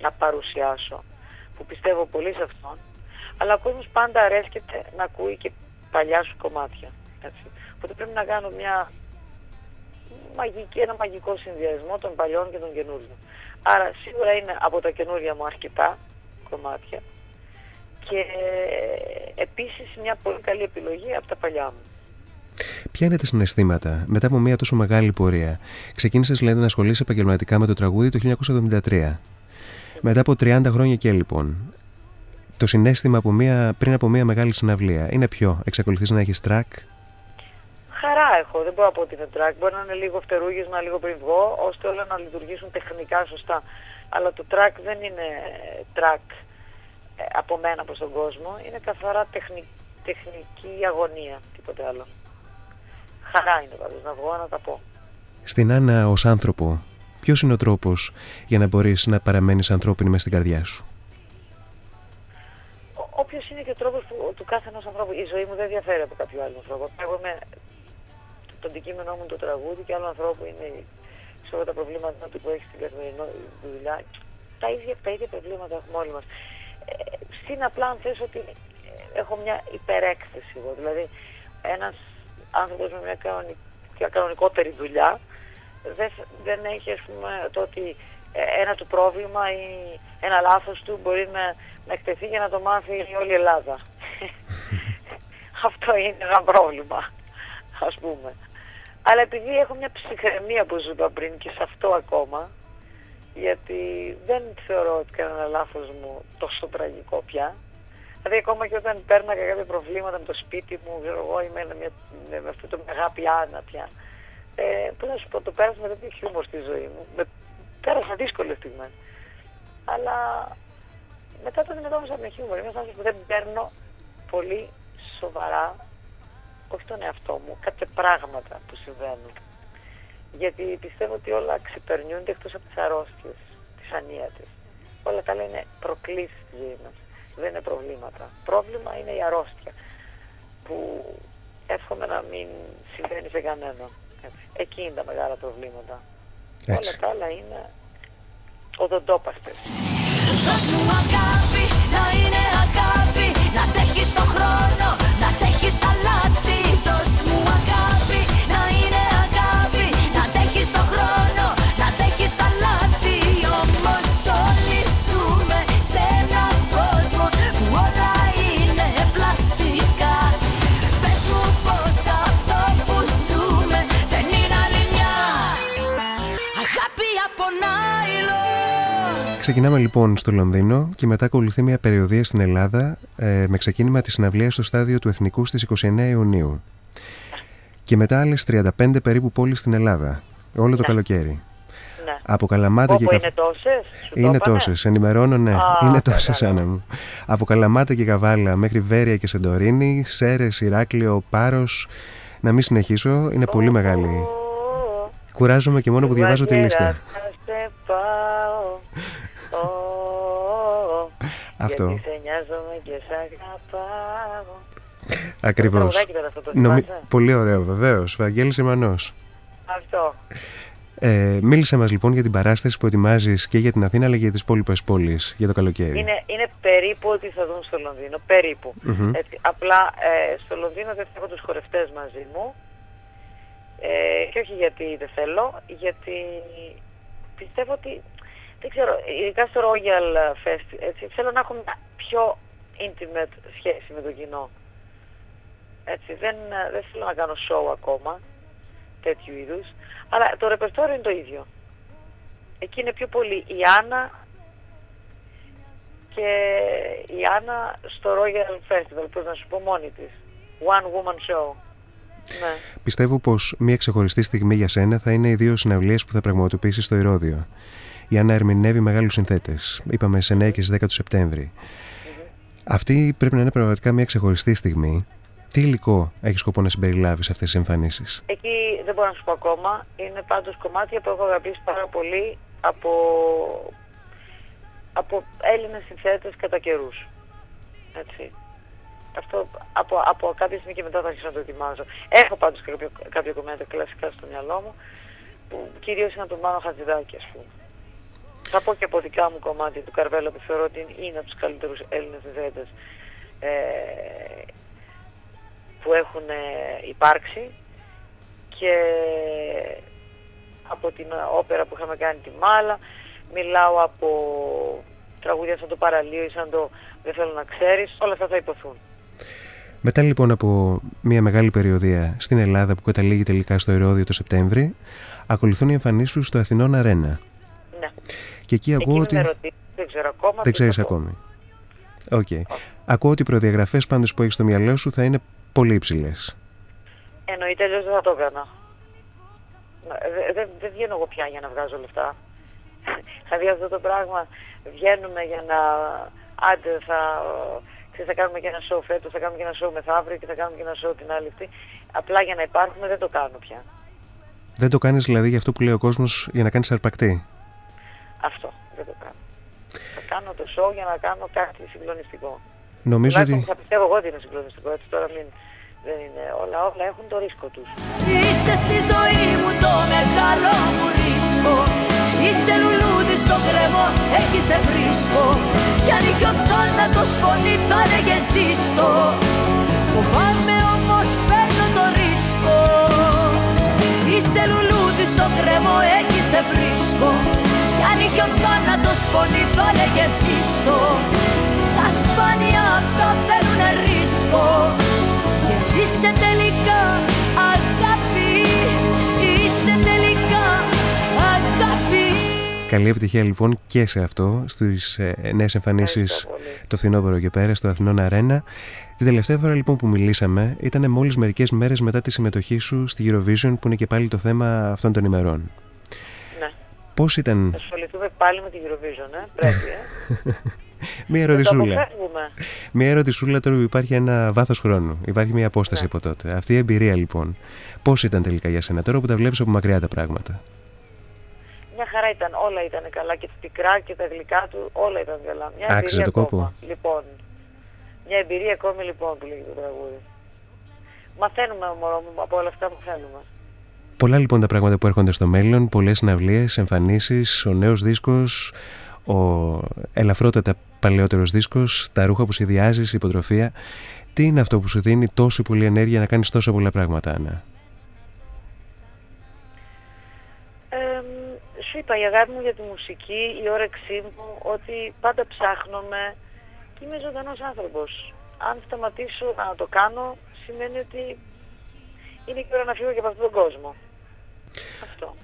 να παρουσιάσω, που πιστεύω πολύ σε αυτόν, αλλά ο κόσμος πάντα αρέσκεται να ακούει και παλιά σου κομμάτια. Έτσι. Οπότε πρέπει να κάνω μια μαγική, ένα μαγικό συνδυασμό των παλιών και των καινούριων. Άρα σίγουρα είναι από τα καινούρια μου αρκετά κομμάτια και επίσης μια πολύ καλή επιλογή από τα παλιά μου. Ποια είναι τα συναισθήματα μετά από μια τόσο μεγάλη πορεία; Ξεκίνησες λέτε να ασχολείσαι επαγγελματικά με το τραγούδι το 1973. Μετά από 30 χρόνια και λοιπόν, το συνέστημα από μια, πριν από μια μεγάλη συναυλία είναι ποιο; Εξακολουθείς να έχεις track; Χαρά έχω, δεν μπορώ να πω ότι είναι track. Μπορεί να είναι λίγο φτερούγισμα λίγο πριν βγω, ώστε όλα να λειτουργήσουν τεχνικά σωστά. Αλλά το track δεν είναι track ε, από μένα προς τον κόσμο. Είναι καθαρά τεχνη, τεχνική αγωνία, τίποτε άλλο. Χαρά είναι πάντως να βγω να τα πω. Στην Άννα ως άνθρωπο, ποιος είναι ο τρόπος για να μπορείς να παραμένεις ανθρώπινη μες στην καρδιά σου; Όποιο είναι και ο τρόπος του, του κάθε ενός ανθρώπου. Η ζωή μου δεν διαφέρει από κάποιο άλλο ανθρώπου. Εγώ είμαι το αντικείμενό μου το τραγούδι και άλλο ανθρώπου είναι σε όλα τα προβλήματα του που έχει στην καθημερινή δουλειά. Τα ίδια, τα ίδια προβλήματα έχουμε όλοι μας. Ε, στην απλά αν θες ότι ε, έχω μια υπερέκθεση εγώ. Δηλαδή ένας άνθρωπος με μια κανονι- μια κανονικότερη δουλειά δεν, δεν έχει ας πούμε το ότι ε, ένα του πρόβλημα ή ένα λάθος του μπορεί να, να εκτεθεί για να το μάθει όλη η Ελλάδα. Αυτό είναι ένα πρόβλημα, ας πούμε. Αλλά επειδή έχω μια ψυχραιμία που σου είπα πριν και σε αυτό ακόμα, γιατί δεν θεωρώ ότι κανένα λάθος μου τόσο τραγικό πια. Δηλαδή ακόμα και όταν πέρναγα κάποια προβλήματα με το σπίτι μου, ξέρω εγώ, είμαι με, μια, με, με αυτό το με αγάπη άνα πια. Ε, πώς να σου πω, το πέρασα με τέτοιο χιούμορ στη ζωή μου. Με, πέρασα δύσκολες στιγμές. Αλλά μετά το αντιμετώπισα με χιούμορ. Είμαι ένας άνθρωπος που δεν παίρνω πολύ σοβαρά, όχι τον εαυτό μου, κάποια πράγματα που συμβαίνουν. Γιατί πιστεύω ότι όλα ξεπερνιούνται εκτός από τις αρρώστιες, τις ανίατες. Όλα τα άλλα είναι προκλήσεις στη ζωής μας. Δεν είναι προβλήματα. Πρόβλημα είναι η αρρώστια που εύχομαι να μην συμβαίνει σε κανέναν. Έτσι. Εκεί είναι τα μεγάλα προβλήματα. Έτσι. Όλα τα άλλα είναι οδοντόπαστες. Δώσ' μου αγάπη, να είναι αγάπη Να τέχεις το χρόνο, να τέχεις τα λάθη Ξεκινάμε λοιπόν στο Λονδίνο και μετά ακολουθεί μια περιοδία στην Ελλάδα ε, με ξεκίνημα τη συναυλία στο στάδιο του Εθνικού στις 29 Ιουνίου. Και μετά άλλες 35 περίπου πόλεις στην Ελλάδα, όλο το καλοκαίρι. Ναι. Από Καλαμάτα και Όπου Καβ- είναι τόσες, σου το Είναι είπανε; τόσες, ενημερώνω, ναι. Α, είναι καλά, τόσες, καλά. Άννα μου. Από Καλαμάτα και Καβάλα μέχρι Βέρεια και Σεντορίνη, Σέρες, Ηράκλειο, Πάρος. Να μην συνεχίσω, είναι πολύ μεγάλη. Ω, Κουράζομαι και μόνο που διαβάζω τη Βαγγέρα, λίστα. Αυτό. Γιατί σε νοιάζομαι και σε αγαπάω. Ακριβώς. τραγουδάκι τώρα αυτό το θυμάσαι; Πολύ ωραίο, βεβαίως. Βαγγέλης Ιμανός. Αυτό. Ε, μίλησε μας λοιπόν για την παράσταση που ετοιμάζεις και για την Αθήνα αλλά και για τις υπόλοιπες πόλεις για το καλοκαίρι. Είναι, είναι περίπου ό,τι θα δουν στο Λονδίνο. Περίπου. Μμμ. Έτσι, απλά ε, στο Λονδίνο δεν θα έχω τους χορευτές μαζί μου. Ε, και όχι γιατί δεν θέλω, γιατί πιστεύω ότι, δεν ξέρω, ειδικά στο Royal Fest, έτσι, θέλω να έχω μια πιο intimate σχέση με το κοινό. Έτσι, δεν, δεν θέλω να κάνω show ακόμα, τέτοιου είδους, αλλά το ρεπερτόριο είναι το ίδιο. Εκεί είναι πιο πολύ η Άννα και η Άννα στο Royal Festival, πώς να σου πω μόνη της. One woman show. Ναι. Πιστεύω πως μια ξεχωριστή στιγμή για σένα θα είναι οι δύο συναυλίες που θα πραγματοποιήσεις στο Ηρώδιο. Η Άννα ερμηνεύει μεγάλους συνθέτες. Είπαμε σε 9 και στις 10 του σεπτεμβρη Αυτή πρέπει να είναι πραγματικά μια ξεχωριστή στιγμή. Τι υλικό έχει σκοπό να συμπεριλάβεις σε αυτές τις εμφανίσεις; Εκεί δεν μπορώ να σου πω ακόμα. Είναι πάντως κομμάτια που έχω αγαπήσει πάρα πολύ από, από Έλληνες συνθέτες κατά καιρούς. Έτσι. Αυτό από, από κάποια στιγμή και μετά θα αρχίσω να το ετοιμάζω. Έχω πάντως και κάποιο, κάποια κομμάτια κλασικά στο μυαλό μου που κυρίως είναι από τον Μάνο Χατζηδάκη ας πούμε. Θα πω και από δικά μου κομμάτια του Καρβέλα που θεωρώ ότι είναι από τους καλύτερους Έλληνες συνθέτες ε, που έχουν ε, υπάρξει και από την όπερα που είχαμε κάνει τη Μάλα μιλάω από τραγούδια σαν το Παραλύω ή σαν το Δεν θέλω να ξέρεις όλα αυτά θα ειπωθούν Μετά λοιπόν από μια μεγάλη περιοδεία στην Ελλάδα που καταλήγει τελικά στο Ηρώδιο το Σεπτέμβρη, ακολουθούν οι εμφανίσεις σου στο Αθηνών Αρένα. ναι. Και εκεί ακούω Εκεί ότι. με ρωτήσεις, δεν ξέρω ακόμα Δεν τι ξέρεις θα πω. ακόμη. Οκ. Ακούω ότι οι προδιαγραφές πάντως που έχεις στο μυαλό σου θα είναι πολύ υψηλές. Εννοείται αλλιώς δεν θα το έκανα δεν δε, δεν βγαίνω εγώ πια για να βγάζω λεφτά δηλαδή αυτό το πράγμα βγαίνουμε για να άντε θα ξέρεις, θα κάνουμε και ένα show φέτος, θα κάνουμε και ένα show μεθαύριο και θα κάνουμε και ένα show την άλλη αυτή. Απλά για να υπάρχουμε δεν το κάνω πια. Δεν το κάνεις δηλαδή για αυτό που λέει ο κόσμος για να κάνεις αρπακτή; Κάνω το show για να κάνω κάτι συγκλονιστικό. Νομίζω Τουλάχιστον ότι. θα πιστεύω εγώ ότι είναι συγκλονιστικό. Έτσι τώρα μην, δεν είναι όλα, όλα έχουν το ρίσκο τους. Είσαι στη ζωή μου το μεγάλο μου ρίσκο Είσαι λουλούδι στο κρεμό, εκεί σε βρίσκω Κι αν είχε οθόνα το φωνή θα έλεγε ζήστο Φοβάμαι όμως παίρνω το ρίσκο Είσαι λουλούδι στο κρεμό, εκεί σε βρίσκω Κι αν είχε οθόνα το φωνή θα έλεγε ζήστο Τα σπάνια αυτά θέλουνε ρίσκο και εσύ είσαι τελικά αγάπη Είσαι τελικά αγάπη Καλή επιτυχία λοιπόν και σε αυτό, στις ε, νέες εμφανίσεις Ευχαριστώ πολύ. το φθινόπωρο και πέρα στο Αθηνών Αρένα. Την τελευταία φορά λοιπόν που μιλήσαμε ήταν μόλις μερικές μέρες μετά τη συμμετοχή σου στη Eurovision, που είναι και πάλι το θέμα αυτών των ημερών. Ναι. Πώς ήταν; Θα ασχοληθούμε πάλι με την Eurovision, ε. Πρέπει, ε. Μία Δεν το ερωτησούλα. αποφεύγουμε. Μία ερωτησούλα τώρα που υπάρχει ένα βάθος χρόνου. Υπάρχει μια απόσταση Ναι. από τότε. Αυτή η εμπειρία λοιπόν. Πώς ήταν τελικά για σένα τώρα που τα βλέπεις από μακριά τα πράγματα; Μια χαρά ήταν, όλα ήταν καλά και τα πικρά και τα γλυκά του, όλα ήταν καλά. Μια Άξιζε εμπειρία το κόπο. ακόμα, Λοιπόν, μια εμπειρία ακόμη λοιπόν που λέγει το τραγούδι. Μαθαίνουμε μωρό μου από όλα αυτά που θέλουμε. Πολλά λοιπόν τα πράγματα που έρχονται στο μέλλον, πολλές συναυλίες, εμφανίσεις, ο νέος δίσκος, ο ελαφρότατα παλαιότερος δίσκος, τα ρούχα που σχεδιάζεις, η υποτροφία. Τι είναι αυτό που σου δίνει τόσο πολύ ενέργεια να κάνεις τόσο πολλά πράγματα, Άννα; Ε, σου είπα η αγάπη μου για τη μουσική, η όρεξή μου, ότι πάντα ψάχνομαι και είμαι ζωντανός άνθρωπος. Αν σταματήσω να το κάνω, σημαίνει ότι είναι και ώρα να φύγω και από αυτόν τον κόσμο. Αυτό.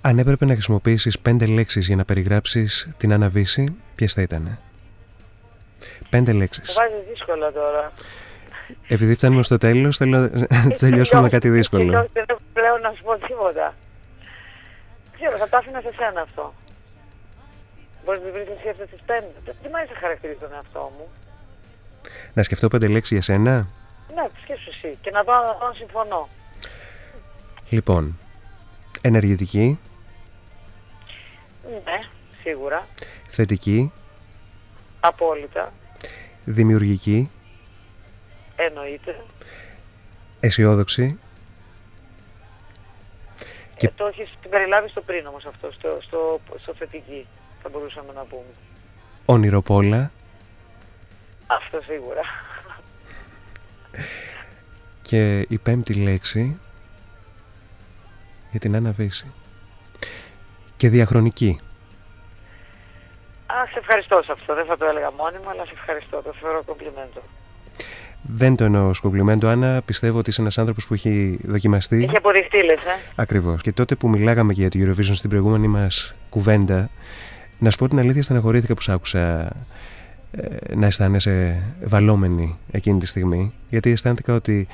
Αν έπρεπε να χρησιμοποιήσεις πέντε λέξεις για να περιγράψεις την Άννα Βύση, ποιες θα ήταν. Πέντε Μου λέξεις. βάζεις δύσκολα τώρα. Επειδή φτάνουμε στο τέλος, θέλω να τελειώσουμε με κάτι δύσκολο. Τελειώστε, Δεν πλέον να σου πω τίποτα. ξέρω, θα τα άφηνα σε σένα αυτό. Μπορείς να βρεις εσύ αυτές τις πέντε. Δεν δεν μ' αρέσει να χαρακτηρίζω τον εαυτό μου. Να σκεφτώ πέντε λέξεις για σένα; Ναι, σκέψου εσύ. Και να δω να δω αν συμφωνώ. Λοιπόν, ενεργητική, Ναι, σίγουρα. θετική, Απόλυτα. δημιουργική, Εννοείται. αισιόδοξη, Και- Ε, το έχεις την περιλάβει στο πριν όμως αυτό, στο, στο, στο θετική, θα μπορούσαμε να πούμε. όνειροπόλα Αυτό σίγουρα. και η πέμπτη λέξη για την Άννα Βύση. Και διαχρονική. Α, σε ευχαριστώ σε αυτό. Δεν θα το έλεγα μόνιμα, αλλά σε ευχαριστώ. Το θεωρώ κομπλιμέντο. Δεν το εννοώ ως κομπλιμέντο, Άννα. Πιστεύω ότι είσαι ένας άνθρωπος που έχει δοκιμαστεί. Έχει αποδειχτεί, λες, ε; Ακριβώς. Και τότε που μιλάγαμε και για τη Eurovision στην προηγούμενη μας κουβέντα, να σου πω την αλήθεια, στεναχωρήθηκα που σ' άκουσα ε, να αισθάνεσαι βαλόμενη εκείνη τη στιγμή. Γιατί αισθάνθηκα ότι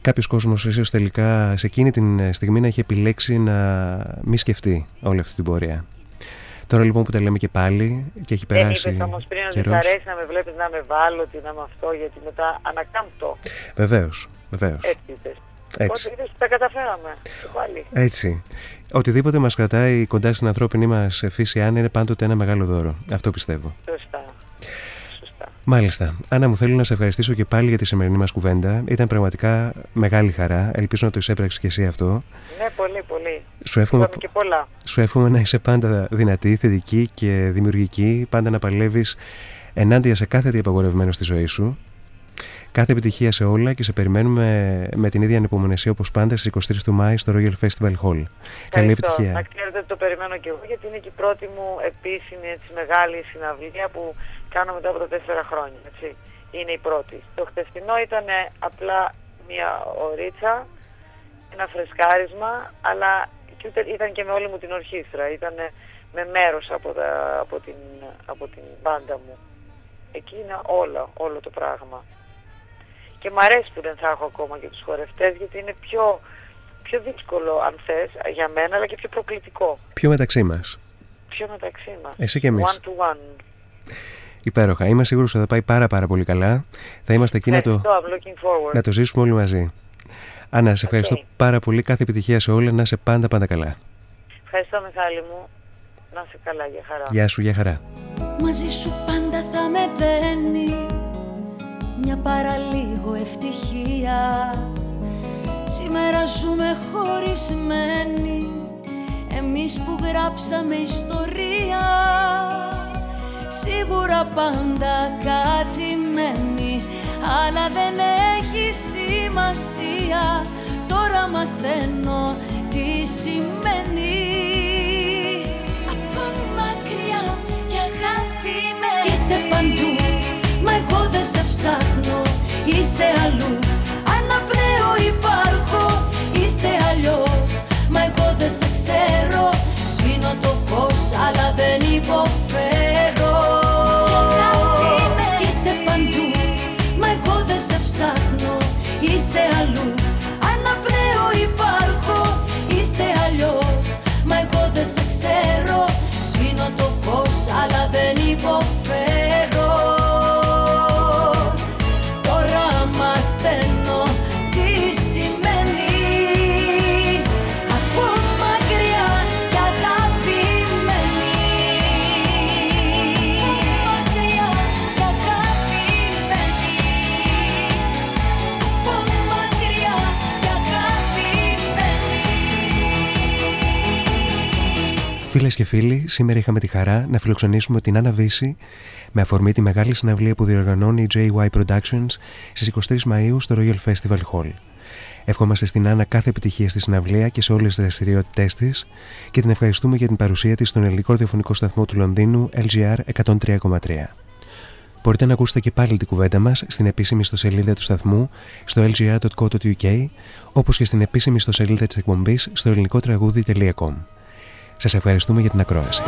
κάποιος κόσμος ίσως τελικά σε εκείνη την στιγμή να έχει επιλέξει να μη σκεφτεί όλη αυτή την πορεία. Τώρα λοιπόν που τα λέμε και πάλι και έχει Δεν περάσει είπες όμως πριν ότι καιρός. σ' αρέσει να με βλέπεις να με βάλω, τι να είμαι αυτό, γιατί μετά ανακάμπτω. Βεβαίως, βεβαίως. Έτσι είπες. Έτσι. Οπότε είδες, τα καταφέραμε. Και πάλι. Έτσι. Οτιδήποτε μας κρατάει κοντά στην ανθρώπινη μας φύση Άννα είναι πάντοτε ένα μεγάλο δώρο. Αυτό πιστεύω. Σωστά. Σωστά. Μάλιστα. Άννα μου θέλω να σε ευχαριστήσω και πάλι για τη σημερινή μας κουβέντα. Ήταν πραγματικά μεγάλη χαρά. Ελπίζω να το εισέπραξες και εσύ αυτό. Ναι, πολύ, πολύ. Σου εύχομαι, Είπαμε και πολλά. σου εύχομαι να είσαι πάντα δυνατή, θετική και δημιουργική. Πάντα να παλεύεις ενάντια σε κάθε τι απαγορευμένο στη ζωή σου. Κάθε επιτυχία σε όλα και σε περιμένουμε με την ίδια ανυπομονησία όπως πάντα στις 23 του Μάη στο Royal Festival Hall. Καλή Ευχαριστώ. επιτυχία. Να ξέρετε ότι το περιμένω και εγώ γιατί είναι και η πρώτη μου επίσημη έτσι, μεγάλη συναυλία που κάνω μετά από τα τέσσερα χρόνια. Έτσι. Είναι η πρώτη. Το χτεσινό ήταν απλά μια ωρίτσα, ένα φρεσκάρισμα, αλλά και ούτε- ήταν και με όλη μου την ορχήστρα. Ήταν με μέρος από, τα, από, την, από την μπάντα μου. Εκεί είναι όλα, όλο το πράγμα. Και μ' αρέσει που δεν θα έχω ακόμα και τους χορευτές γιατί είναι πιο, πιο δύσκολο αν θες για μένα αλλά και πιο προκλητικό. Πιο μεταξύ μας. Πιο μεταξύ μας. Εσύ και εμείς. One to one. Υπέροχα. Είμαι σίγουρος ότι θα πάει πάρα πάρα πολύ καλά. Θα είμαστε εκεί να το, Ευχαριστώ, I'm looking forward. να το ζήσουμε όλοι μαζί. Άννα, σε ευχαριστώ Οκ. πάρα πολύ. Κάθε επιτυχία σε όλα. Να είσαι πάντα πάντα καλά. Ευχαριστώ Μιχάλη μου. Να είσαι καλά, για χαρά. Γεια σου, γεια χαρά. Μαζί σου πάντα θα με δένει Μια παραλίγο ευτυχία Σήμερα ζούμε χωρισμένοι Εμείς που γράψαμε ιστορία Σίγουρα πάντα κάτι μένει Αλλά δεν έχει σημασία. Τώρα μαθαίνω τι σημαίνει. Από μακριά και αγαπημένη Είσαι παντού, μα εγώ δεν σε ψάχνω. Είσαι αλλού, αναπνέω υπάρχω. Είσαι αλλιώς, μα εγώ δεν σε ξέρω. Σβήνω το φως, αλλά δεν υποφέρω σε ξέρω. Σβήνω το φως, αλλά δεν υποφέρω και φίλοι, σήμερα είχαμε τη χαρά να φιλοξενήσουμε την Άννα Βύση με αφορμή τη μεγάλη συναυλία που διοργανώνει η JY Productions στις 23 Μαΐου στο Royal Festival Hall. Ευχόμαστε στην Άννα κάθε επιτυχία στη συναυλία και σε όλες τις δραστηριότητές της και την ευχαριστούμε για την παρουσία της στον ελληνικό ραδιοφωνικό σταθμό του Λονδίνου LGR 103,3. Μπορείτε να ακούσετε και πάλι την κουβέντα μας στην επίσημη ιστοσελίδα του σταθμού στο lgr.co.uk όπως και στην επίσημη ιστοσελίδα της εκπομπής στο ελληνικοτραγούδι.com. Σας ευχαριστούμε για την ακρόαση.